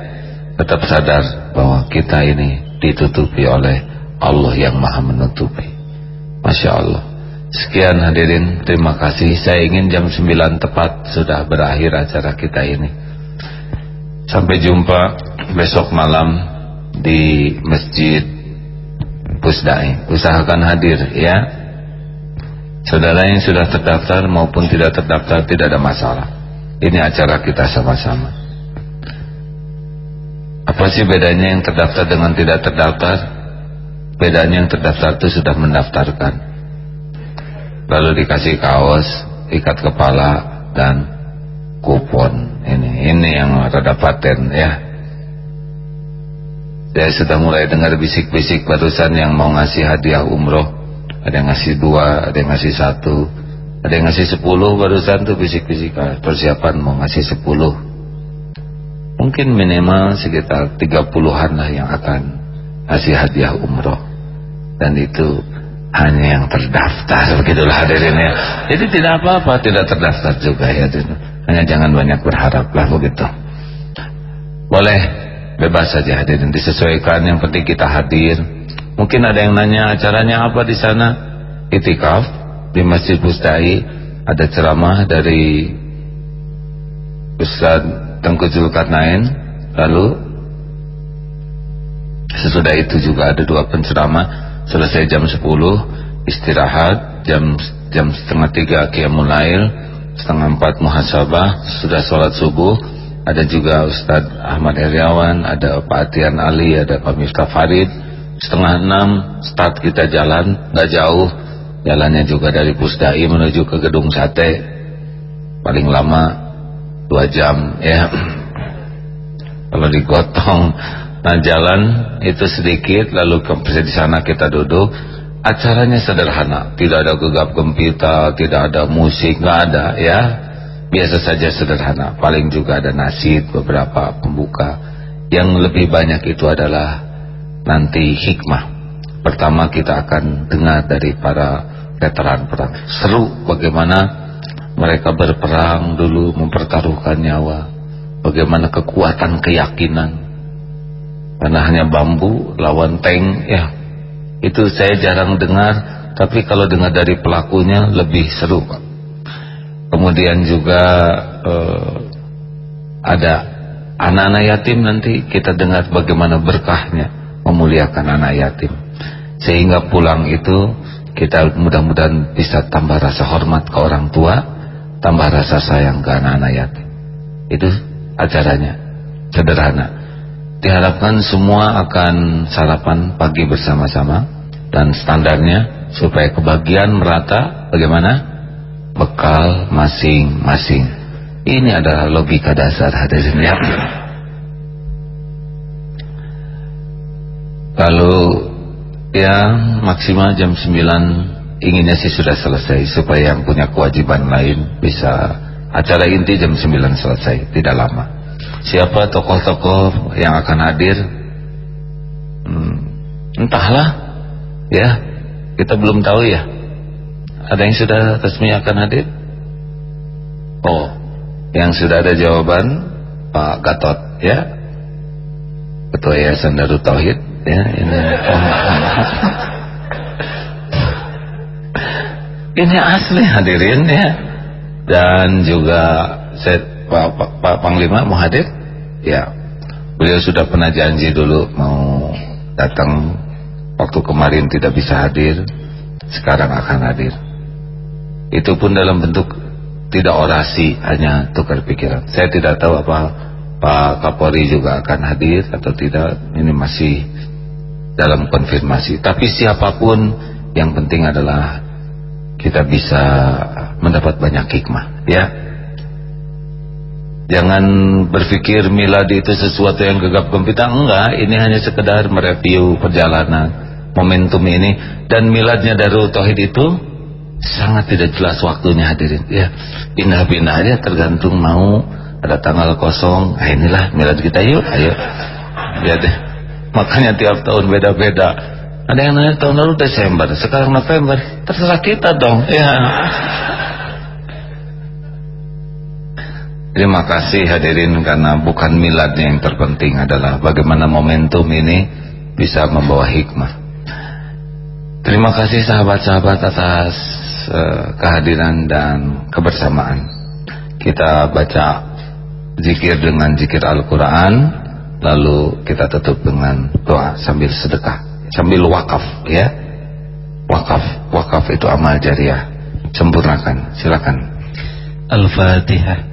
tetap sadar bahwa kita ini ditutupi oleh Allah yang maha menutupi. Masya Allah. Sekian hadirin Terima kasih. Saya ingin jam 9 tepat Sudah berakhir acara kita ini. Sampai jumpa Besok malam Di Masjid Pusdai Usahakan hadir ya Saudara yang sudah terdaftar Maupun tidak terdaftar Tidak ada masalah. Ini acara kita sama-sama. Apa sih bedanya yang terdaftar dengan tidak terdaftar? Bedanya yang terdaftar itu sudah mendaftarkan. Lalu dikasih kaos ikat kepala dan kupon. Ini ini yang rada paten ya. Saya sudah mulai dengar bisik-bisik barusan yang mau ngasih hadiah umroh ada yang ngasih dua ada yang ngasih satu. Ada yang ngasih sepuluh barusan tuh bisik-bisik ah, persiapan mau ngasih sepuluh. Mungkin minimal sekitar tiga puluhan lah yang akan ngasih hadiah umroh. Dan itu hanya yang terdaftar begitulah hadirin ya jadi tidak apa-apa tidak terdaftar juga ya hanya jangan banyak berharap lah begitu. Boleh bebas saja hadirin disesuaikan yang penting kita hadir mungkin ada yang nanya acaranya apa di sana? Itikaf di Masjid Bustai ada ceramah dari Ustaz Tengku Zulkarnain. Lalu sesudah itu juga ada dua penceramah. Selesai jam 10 istirahat. Jam jam setengah tiga qiyamul lail. Setengah empat muhasabah. Sudah sholat subuh. Ada juga Ustadz Ahmad Heriawan ada Pak Atian Ali ada Pak Miftah Farid setengah enam start kita jalan nggak jauh. Jalannya juga dari Pusdai menuju ke Gedung Sate. Paling lama dua jam ya. Kalau digotong Nah jalan itu sedikit lalu ke di sana kita duduk. Acaranya sederhana tidak ada gegap gempita tidak ada musik nggak ada ya. Biasa saja sederhana paling juga ada nasi beberapa pembuka. Yang lebih banyak itu adalah nanti hikmah. Pertama kita akan dengar dari para veteran perang. Seru bagaimana mereka berperang dulu mempertaruhkan nyawa. Bagaimana kekuatan keyakinan. Karena hanya bambu lawan tank ya. Itu saya jarang dengar tapi kalau dengar dari pelakunya lebih seru Pak. Kemudian juga eh, ada anak-anak yatim nanti kita dengar bagaimana berkahnya memuliakan anak yatim. Sehingga pulang itu kita mudah-mudahan bisa tambah rasa hormat ke orang tua tambah rasa sayang ke anak-anak yatim. Itu acaranya sederhana. Diharapkan semua akan sarapan pagi bersama-sama dan standarnya supaya kebagian merata. Bagaimana? Bekal masing-masing. Ini adalah logika dasar hadirin ya lalu ya maksimal jam 9 inginnya sih sudah selesai supaya yang punya kewajiban lain bisa acara inti jam 9 selesai tidak lama. Siapa tokoh-tokoh yang akan hadir? Hmm, entahlah ya kita belum tahu ya. Ada yang sudah resmi akan hadir? Oh yang sudah ada jawaban Pak Gatot ya. Ketua Yayasan Darut Tauhid ya ini. Ini asli hadirin ya. Dan juga saya Pak, Pak, Pak Panglima mau hadir? Ya, beliau sudah pernah janji dulu mau datang. Waktu kemarin tidak bisa hadir sekarang akan hadir. Itu pun dalam bentuk tidak orasi hanya tukar pikiran. Saya tidak tahu apa Pak Kapolri juga akan hadir atau tidak. Ini masih dalam konfirmasi. Tapi siapa pun yang penting adalah kita bisa mendapat banyak hikmah ya. Jangan berpikir milad itu sesuatu yang gegap gempita. Enggak ini hanya sekedar mereview perjalanan momentum ini. Dan miladnya Darul Tauhid itu sangat tidak jelas waktunya hadirin ya. Pindah-pindah aja tergantung mau ada tanggal kosong. Nah inilah milad kita. Yuk ayo. Ya deh makanya tiap tahun beda-beda. Ada yang nanya tahun lalu Desember sekarang November. Terserah kita dong. Ya terima kasih hadirin karena bukan miladnya yang terpenting adalah bagaimana momentum ini bisa membawa hikmah. Terima kasih sahabat-sahabat atas Eh, kehadiran dan kebersamaan. Kita baca zikir dengan zikir Al-Quran, lalu kita tutup dengan doa sambil sedekah, sambil wakaf ya. Wakaf, wakaf itu amal jariah. Sempurnakan, silakan. Al-Fatihah.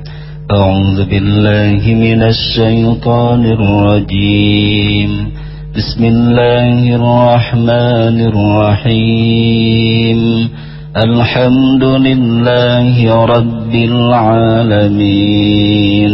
أعوذ بالله من الشيطان الرجيم بسم الله الرحمن الرحيم الحمد لله رب العالمين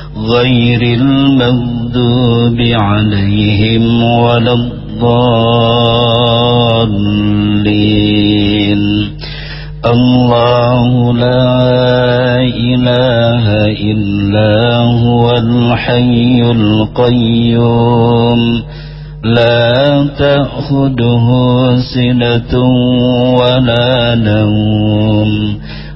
غير المغضوب عليهم ولا الضالين. الله لا إله إلا هو الحي القيوم. لا تأخذه سنة ولا نوم.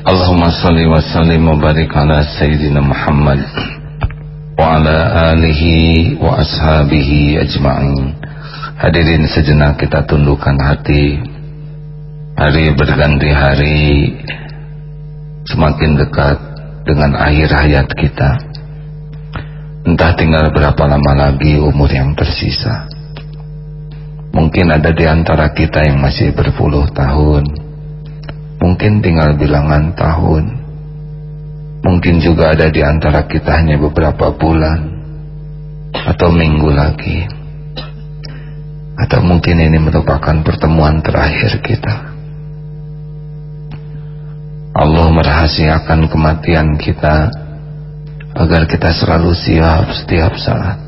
Allahumma salli wa sallim wa barik ala Sayyidina Muhammad wa ala alihi wa ashabihi ajma'in. Hadirin sejenak kita tundukkan hati. Hari berganti hari Semakin dekat dengan akhir hayat kita. Entah tinggal berapa lama lagi umur yang tersisa. Mungkin ada di antara kita yang masih berpuluh tahun. Mungkin tinggal bilangan tahun. Mungkin juga ada di antara kita hanya beberapa bulan Atau minggu lagi. Atau mungkin ini merupakan pertemuan terakhir kita. Allah merahasiakan kematian kita Agar kita selalu siap setiap saat.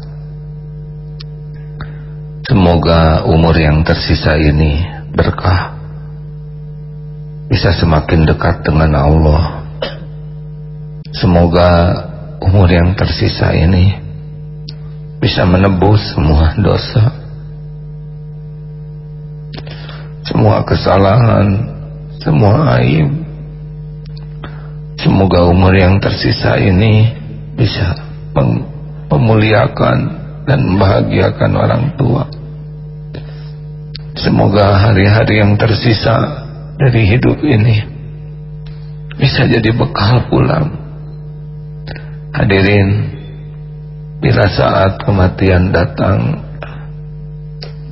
Semoga umur yang tersisa ini berkah bisa semakin dekat dengan Allah. Semoga umur yang tersisa ini bisa menebus semua dosa. Semua kesalahan semua aib. Semoga umur yang tersisa ini bisa memuliakan dan membahagiakan orang tua. Semoga hari-hari yang tersisa dari hidup ini. Bisa jadi bekal pulang. Hadirin bila saat kematian datang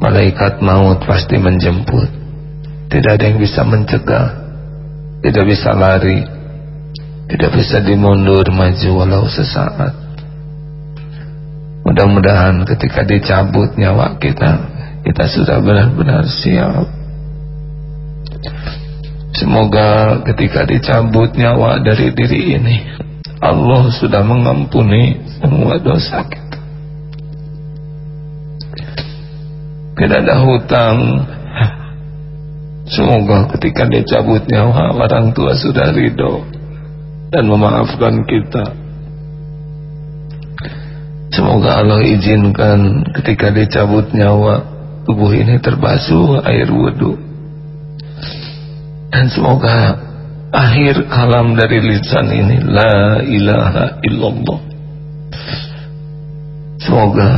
malaikat maut pasti menjemput. Tidak ada yang bisa mencegah. Tidak bisa lari. Tidak bisa dimundur maju walau sesaat. Mudah-mudahan ketika dicabut nyawa kita kita sudah benar-benar siap semoga ketika dicabut nyawa dari diri ini Allah sudah mengampuni semua dosa kita. Tidak ada hutang. Semoga ketika dia cabut nyawa orang tua sudah ridho dan memaafkan kita. Semoga Allah izinkan ketika dia cabut nyawa tubuh ini terbasuh air wudhu dan semoga akhir kalam dari lisan ini la ilaha illallah semoga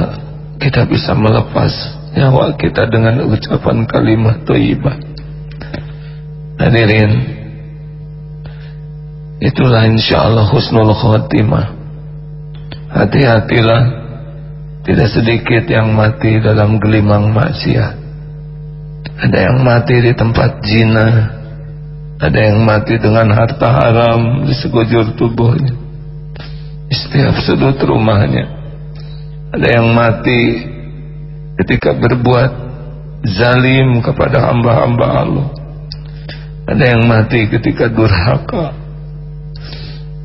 kita bisa melepas nyawa kita dengan ucapan kalimat thayyibah. Hadirin, itulah insyaallah husnul khatimah. Hati-hatilah, tidak sedikit yang mati dalam gelimang maksiat. Ada yang mati di tempat zina, ada yang mati dengan harta haram di sekujur tubuhnya, setiap sudut rumahnya. Ada yang mati ketika berbuat zalim kepada hamba-hamba Allah. Ada yang mati ketika durhaka.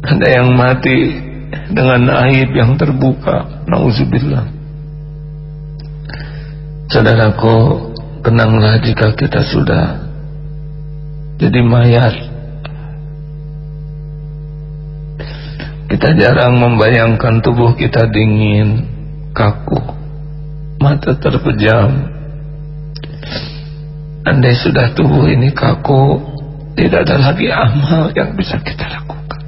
Ada yang mati dengan aib yang terbuka. Nauzubillah. Saudaraku tenanglah jika kita sudah jadi mayat. Kita jarang membayangkan tubuh kita dingin kaku mata terpejam. Andai sudah tubuh ini kaku tidak ada lagi amal yang bisa kita lakukan.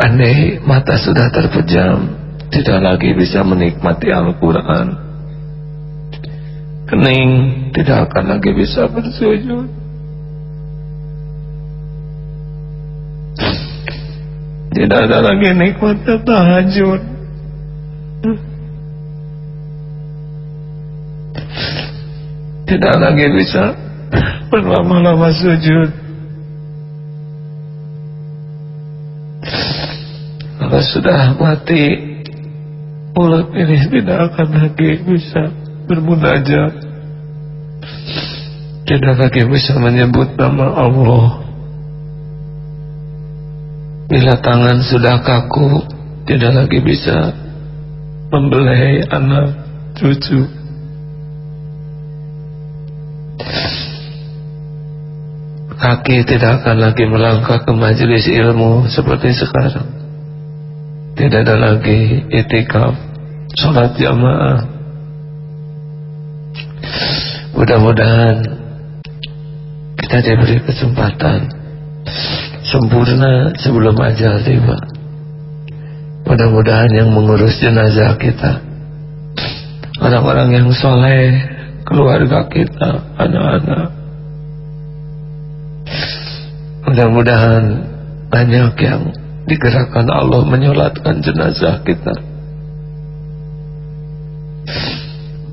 Andai mata sudah terpejam tidak lagi bisa menikmati Al-Quran kening tidak akan lagi bisa bersujud. Tidak ada lagi nikmatnya tahajud. Tidak lagi bisa berlama-lama sujud. Kalau sudah mati mulut ini tidak akan lagi bisa bermunajat. Tidak lagi bisa menyebut nama Allah. Bila tangan sudah kaku tidak lagi bisa membelai anak cucu. Kaki tidak akan lagi melangkah ke majelis ilmu seperti sekarang. Tidak ada lagi itikaf sholat jamaah mudah-mudahan kita diberi kesempatan sempurna sebelum ajal tiba. Mudah-mudahan yang mengurus jenazah kita Orang-orang yang soleh Keluarga kita Anak-anak. Mudah-mudahan Banyak yang digerakkan Allah Menyolatkan jenazah kita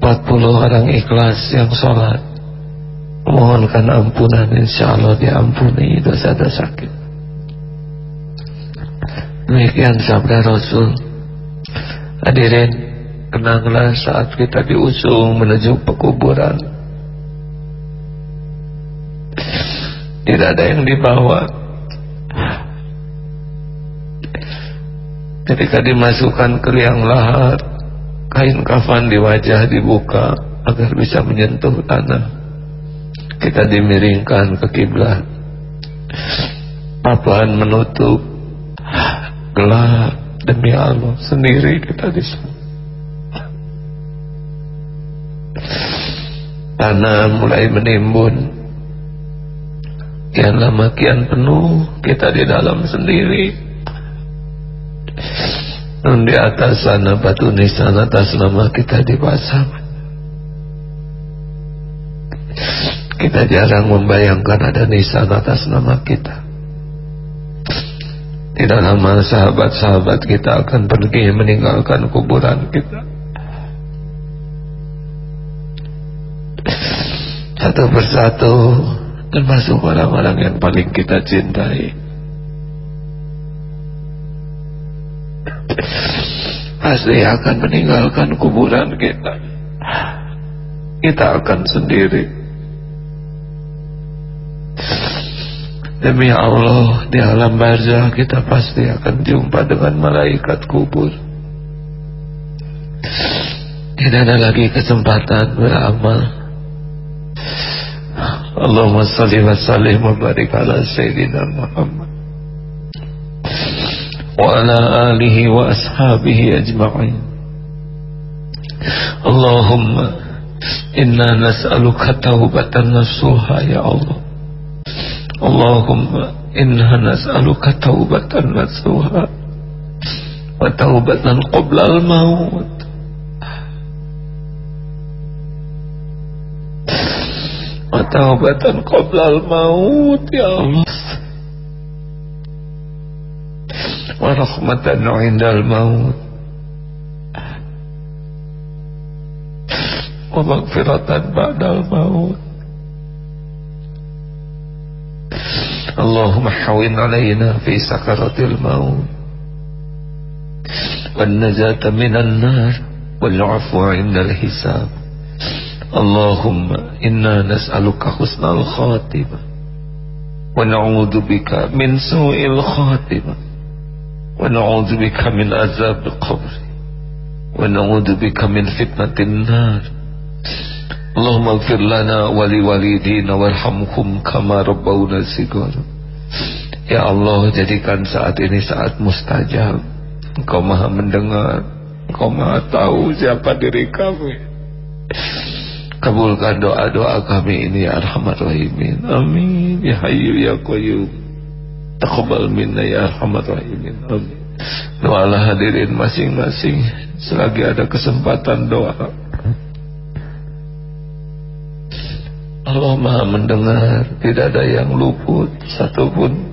40 orang ikhlas yang sholat Mohonkan ampunan Insya Allah diampuni dosa-dosa kita Demikian sabda Rasul. Hadirin, kenanglah saat kita diusung menuju pekuburan. Tidak ada yang dibawa. Ketika dimasukkan ke liang lahat, kain kafan di wajah dibuka agar bisa menyentuh tanah. Kita dimiringkan ke kiblat. Papan menutup gelap demi Allah sendiri kita di. Tanah mulai menimbun. Kian lama kian penuh kita di dalam sendiri. Nun di atas sana batu nisan atas nama kita dipasang. Kita jarang membayangkan ada nisan atas nama kita. Tidak lama sahabat-sahabat kita akan pergi meninggalkan kuburan kita. Satu persatu termasuk orang-orang yang paling kita cintai pasti akan meninggalkan kuburan kita. Kita akan sendiri. Demi Allah di alam barzah kita pasti akan jumpa dengan malaikat kubur. Tidak ada lagi kesempatan beramal. Allahumma salli wa barik ala Sayyidina Muhammad wa ala alihi wa ashabihi ajma'in Allahumma inna nas'aluka taubatan nasuha ya Allah Allahumma inna nas'aluka taubatan nasuha wa taubatan qabla al-maut ورحمة عند الموت. ومغفرة بعد الموت. اللهم حوين علينا في سكرة الموت. والنجاة من النار. والعفو عند الحساب. اللهم إنا نسألك حسن الخاتمة. ونعوذ بك من سوء الخاتمة. ونعوذ بك من عذاب القبر ونعوذ بك من فتنة النار اللهم اغفر لنا ولوالدينا وارحمهم كما ربونا صغارا Ya Allah jadikan saat ini saat mustajab Engkau maha mendengar Engkau maha tahu siapa diri kami Kabulkan doa-doa kami ini ya Arhamar Rahimin. Amin. Ya Hayyu ya Qayyum. Taqabbal minna ya Arhamar Rahimin. Amin. Doalah hadirin masing-masing selagi ada kesempatan doa. Allah Maha mendengar, tidak ada yang luput satupun.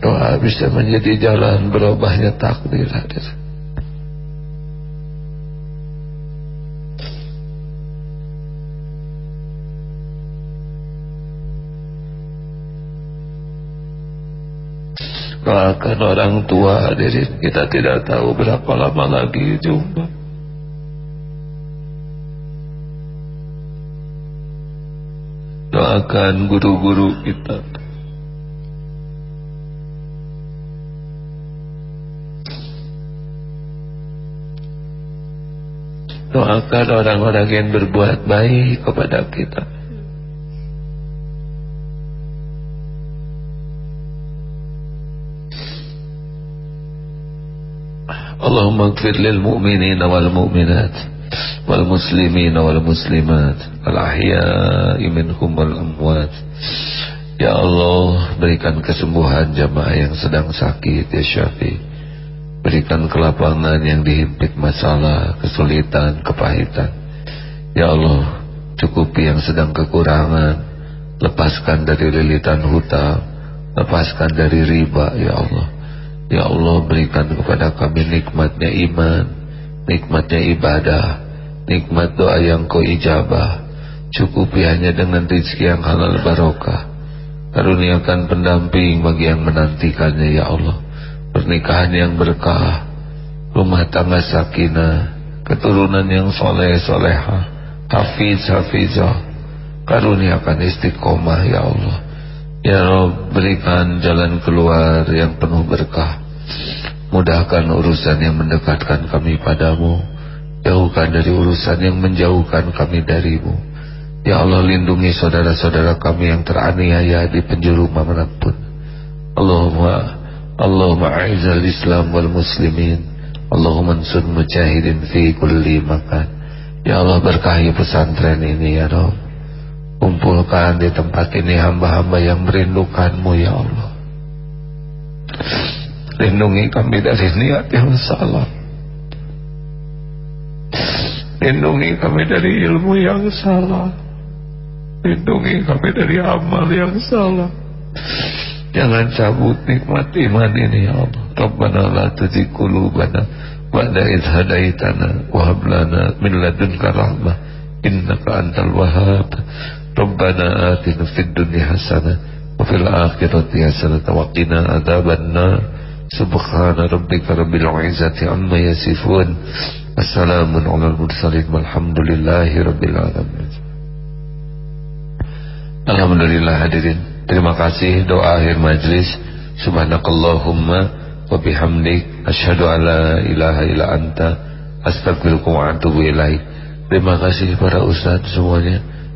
Doa bisa menjadi jalan berubahnya takdir hadirin. Doakan orang tua hadirin Kita tidak tahu berapa lama lagi jumpa. Doakan guru-guru kita. Doakan orang-orang yang berbuat baik kepada kita اللهم اغفر للمؤمنين والمؤمنات والمسلمين والmuslimat الأحياء منهم والأموات Ya Allah berikan kesembuhan jamaah yang sedang sakit ya Syafi Berikan kelapangan yang dihimpit masalah, kesulitan, kepahitan Ya Allah cukupi yang sedang kekurangan Lepaskan dari lilitan hutang Lepaskan dari riba ya Allah Ya Allah berikan kepada kami nikmatnya iman Nikmatnya ibadah Nikmat doa yang kau ijabah. Cukupi hanya dengan rizki yang halal barokah. Karuniakan pendamping bagi yang menantikannya ya Allah. Pernikahan yang berkah Rumah tangga sakinah Keturunan yang soleh soleha Hafiz hafizah. Karuniakan istiqomah ya Allah Ya Rob berikan jalan keluar yang penuh berkah. Mudahkan urusan yang mendekatkan kami padamu. Jauhkan dari urusan yang menjauhkan kami darimu. Ya Allah lindungi saudara-saudara kami yang teraniaya di penjuru mana pun Allahumma Allahumma a'izal islam wal muslimin. Allahumma ansur mujahidin fi kulli makan. Ya Allah berkahi pesantren ini ya Rabb Kumpulkan di tempat ini hamba-hamba yang merindukanmu ya Allah. Lindungi kami dari niat yang salah. Lindungi kami dari ilmu yang salah. Lindungi kami dari amal yang salah. Jangan cabut nikmat iman ini ya Allah. Rabbana la tuzigh qulubana ba'da idh hadaitana wa min ladunka rahmah. Innaka antal wahhab ربنا آتنا في fid حسنة وفي الآخرة حسنة وقنا عذاب النار سبحان ربك رب العزة عما يصفون السلام على المرسلين والحمد لله رب العالمين الحمد Alhamdulillah hadirin. Terima kasih doa akhir majlis. Subhanakallahumma wa bihamdik asyhadu alla ilaha illa anta astaghfiruka wa atubu. Terima kasih para ustaz semuanya.